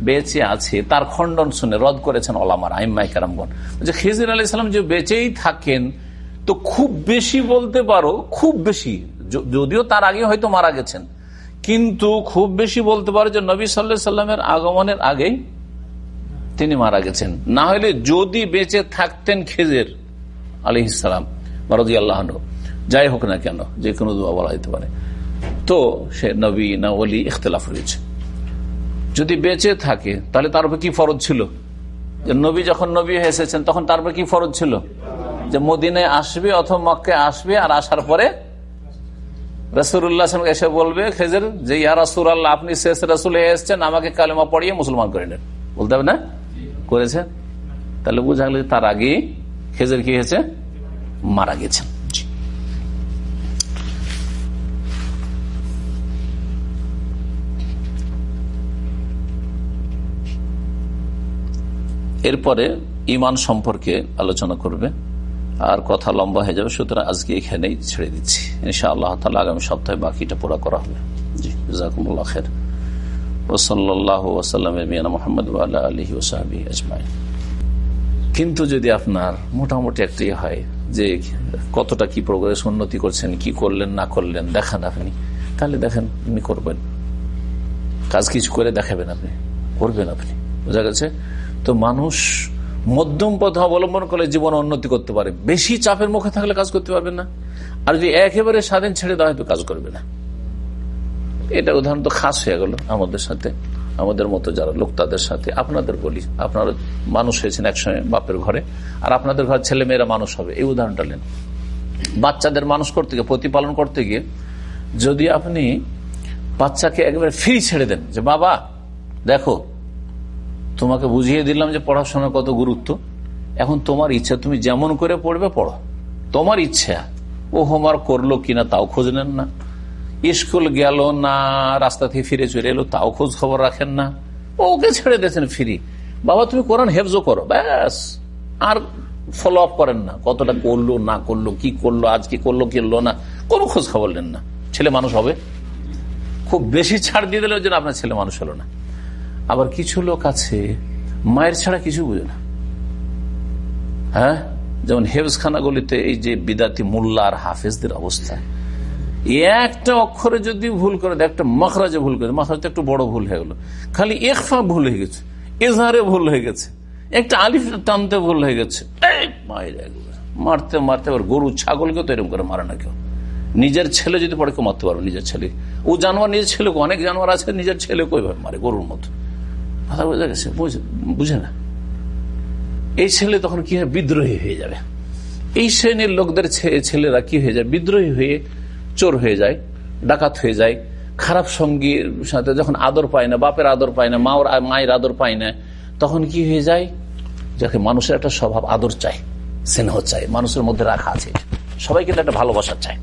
বেঁচে আছে। তার খণ্ডন শুনে রদ করেছেন ওলামার আইম্মাই কারামগণ। যে খেজির আলি সাল্লাম যে বেঁচেই থাকেন তো খুব বেশি বলতে পারো, খুব বেশি যদিও তার আগে হয়তো মারা গেছেন। কিন্তু খুব বেশি বলতে পারো যে নবী সাল্লা সাল্লামের আগমনের আগেই তিনি মারা গেছেন। না হলে যদি বেঁচে থাকতেন খেজের আলি ইসালাম বারদি আল্লাহ যাই হোক না কেন, যে কোনো দোয়া বলা যেতে পারে। তো সে নবী না ওলি ইখতলাফ রয়েছে। যদি বেঁচে থাকে, তাহলে তার উপর কি ফরজ ছিল? নবী যখন নবী এসেছেন, তখন তার উপর কি ফরজ ছিল? যে মদিনায় আসবে অথবা মক্কে আসবে আর আসার পরে রসুল্লাহ এসে বলবে, খেজের, যে, ইয়া রাসুল আল্লাহ আপনি শেষ রসুল এসছেন, আমাকে কালেমা পড়িয়ে মুসলমান করে নেন বলতে হবে না? করেছে। তাহলে বুঝা গেল তার আগে খেজের কি হয়েছে? মারা গেছেন। এরপরে ইমান সম্পর্কে আলোচনা করবে। আর কথা লম্বা হয়ে যাবে, সুতরাং আজকে এখানেই ছেড়ে দিচ্ছি। ইনশা আল্লাহ তালা আগামী সপ্তাহে বাকিটা পুরা করা হবে। জি জাকুমুল্লাহ খের কিন্তু যদি আপনার মোটামুটি একটি হয় যে কতটা কি প্রোগ্রেস উন্নতি করছেন, কি করলেন, না করলেন, দেখান আপনি। তাহলে দেখেন আপনি করবেন। কাজ কিছু করে দেখাবেন আপনি, করবেন আপনি। বোঝা গেছে? তো মানুষ মধ্যম পথ অবলম্বন করলে জীবন উন্নতি করতে পারে। বেশি চাপের মুখে থাকলে কাজ করতে পারবেন না। আর যদি একেবারে স্বাধীন ছেড়ে দেওয়া হয়তো কাজ করবে না। এটা উদাহরণ তো খাস হয়ে গেল আমাদের সাথে। আমাদের মতো যারা লোক, তাদের সাথে। আপনাদের বলি, আপনারা মানুষ হয়েছেন একসময় বাপের ঘরে, আর আপনাদের ঘর ছেলে মেয়েরা মানুষ হবে। এই উদাহরণটা নেন। বাচ্চাদের মানুষ করতে গিয়ে, প্রতিপালন করতে গিয়ে, যদি আপনি বাচ্চাকে একবারে ফ্রি ছেড়ে দেন, যে বাবা, দেখো তোমাকে বুঝিয়ে দিলাম যে পড়াশোনার কত গুরুত্ব। এখন তোমার ইচ্ছা, তুমি যেমন করে পড়বে, পড়ো। তোমার ইচ্ছা, ও হোমওয়ার্ক করল কিনা তাও খোঁজ নেন না। স্কুল গেল না, রাস্তা থেকে ফিরে চলে এলো, তাও খোঁজ খবর রাখেন না। ওকে ছেড়ে দিয়েছেন ফ্রি। বাবা, তুমি কোরআন হেফজো করো, ব্যাস। আর ফলো আপ করেন না, কতটা করল, না করল, কি করল, আজ কি করল কি করল না। কোনো খোঁজ খবর নেন না। ছেলে মানুষ হবে। খুব বেশি ছাড় দিয়ে দিলে যেন আপনার ছেলে মানুষ হলো না। আবার কিছু লোক আছে, মায়ের ছাড়া কিছু বুঝে না। হ্যাঁ? যেমন হেফজখানাগুলিতে এই যে বিদাতি মোল্লা আর হাফেজদের অবস্থা। একটা অক্ষরে যদি ভুল করে দেয় একটা মখরাজে ভুল করে, মখরাজে একটু বড় ভুল হয়ে গেলো। খালি একফা ভুল হয়ে গেছে, এজহারে ভুল হয়ে গেছে, একটা আলিফ টানতে ভুল হয়ে গেছে। মারতে মারতে এবার গরু ছাগলকে তো এরকম করে মারে না কেউ। নিজের ছেলে যদি পড়ে, কেউ মারতে পারবে নিজের ছেলে। ও জানোয়ার নিজের ছেলে অনেক জানোয়ার আছে, নিজের ছেলে কই মারে গরুর মতো। কথা বোঝা গেছে, বুঝে না। এই ছেলে তখন কি হয়? বিদ্রোহী হয়ে যাবে। এই শ্রেণির লোকদের ছেলেরা কি হয়ে যায়? বিদ্রোহী হয়ে চোর হয়ে যায়, ডাকাত হয়ে যায়। খারাপ সঙ্গীর সাথে যখন আদর পায় না, বাপের আদর পায় না, মাওর, মায়ের আদর পায় না, তখন কি হয়ে যায়? যাকে মানুষের একটা স্বভাব আদর চায়, স্নেহ চায়, মানুষের মধ্যে রাখা আছে। সবাই কিন্তু একটা ভালোবাসা চায়।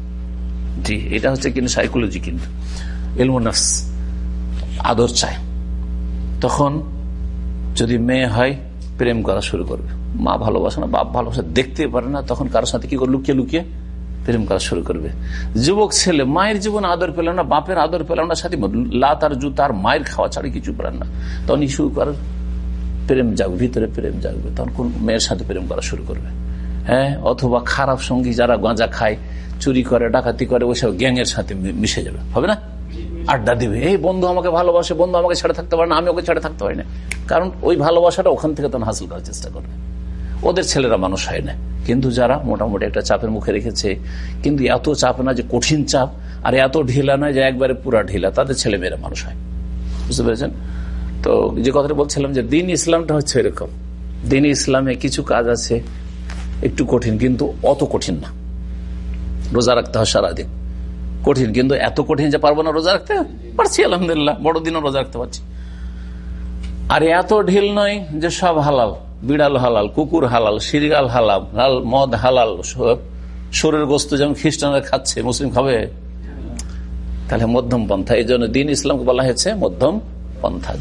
জি, এটা হচ্ছে কিন্তু সাইকোলজি কিন্তু। এলমোনাস আদর চায়। তখন যদি মেয়ে হয়, প্রেম করা শুরু করবে। মা ভালোবাসে না, বাপ ভালোবাসা দেখতে পারে না, তখন কারোর সাথে কি করে লুকিয়ে লুকিয়ে প্রেম করা শুরু করবে। যুবক ছেলে, মায়ের জীবন আদর পেলাম না, বাপের আদর পেলাম না, সাথে লাত আর জুতার মায়ের খাওয়া ছাড়া কিছু পারেন না। তখন ইস্যু করার প্রেম জাগবে, ভিতরে প্রেম জাগবে। তখন কোন মেয়ের সাথে প্রেম করা শুরু করবে? হ্যাঁ অথবা খারাপ সঙ্গী যারা গাঁজা খায়, চুরি করে, ডাকাতি করে, ওইসব গ্যাংয়ের সাথে মিশে যাবে। হবে না? আড্ডা দিবে। এই বন্ধু আমাকে ভালোবাসে, বন্ধু আমাকে ছেড়ে থাকতে পারে না, আমি ওকে ছেড়ে থাকতে পারি না। কারণ ওই ভালোবাসাটা ওখান থেকে তখন হাসিল করার চেষ্টা করবে। ওদের ছেলেরা মানুষ হয় না। কিন্তু যারা মোটামুটি একটা চাপের মুখে রেখেছে, কিন্তু এত চাপ না যে কঠিন চাপ, আর এত ঢিলা নয় যে একবারে পুরা ঢিলা, তাদের ছেলে মেয়েরা মানুষ হয়। বুঝতে পেরেছেন? তো যে কথাটা বলছিলাম যে দিন ইসলামটা হচ্ছে এরকম। দিন ইসলামে কিছু কাজ আছে, একটু কঠিন, কিন্তু অত কঠিন না। রোজা রাখতে হয় সারাদিন। কঠিন, কিন্তু এত কঠিন যে পারব না রোজা রাখতে? পারছি, আলহামদুলিল্লাহ, বড়দিনও রোজা রাখতে পারছি। আর এত ঢিল নয় যে সব হালাল, বিড়াল হালাল, কুকুর হালাল, সিরিয়াল হালাল হাল মদ হালাল শরীর গোস্ত যেমন খ্রিস্টানরা খাচ্ছে, মুসলিম খাবে? তাহলে মধ্যম পন্থা, এই জন্য দিন ইসলামকে বলা হয়েছে মধ্যম পন্থা।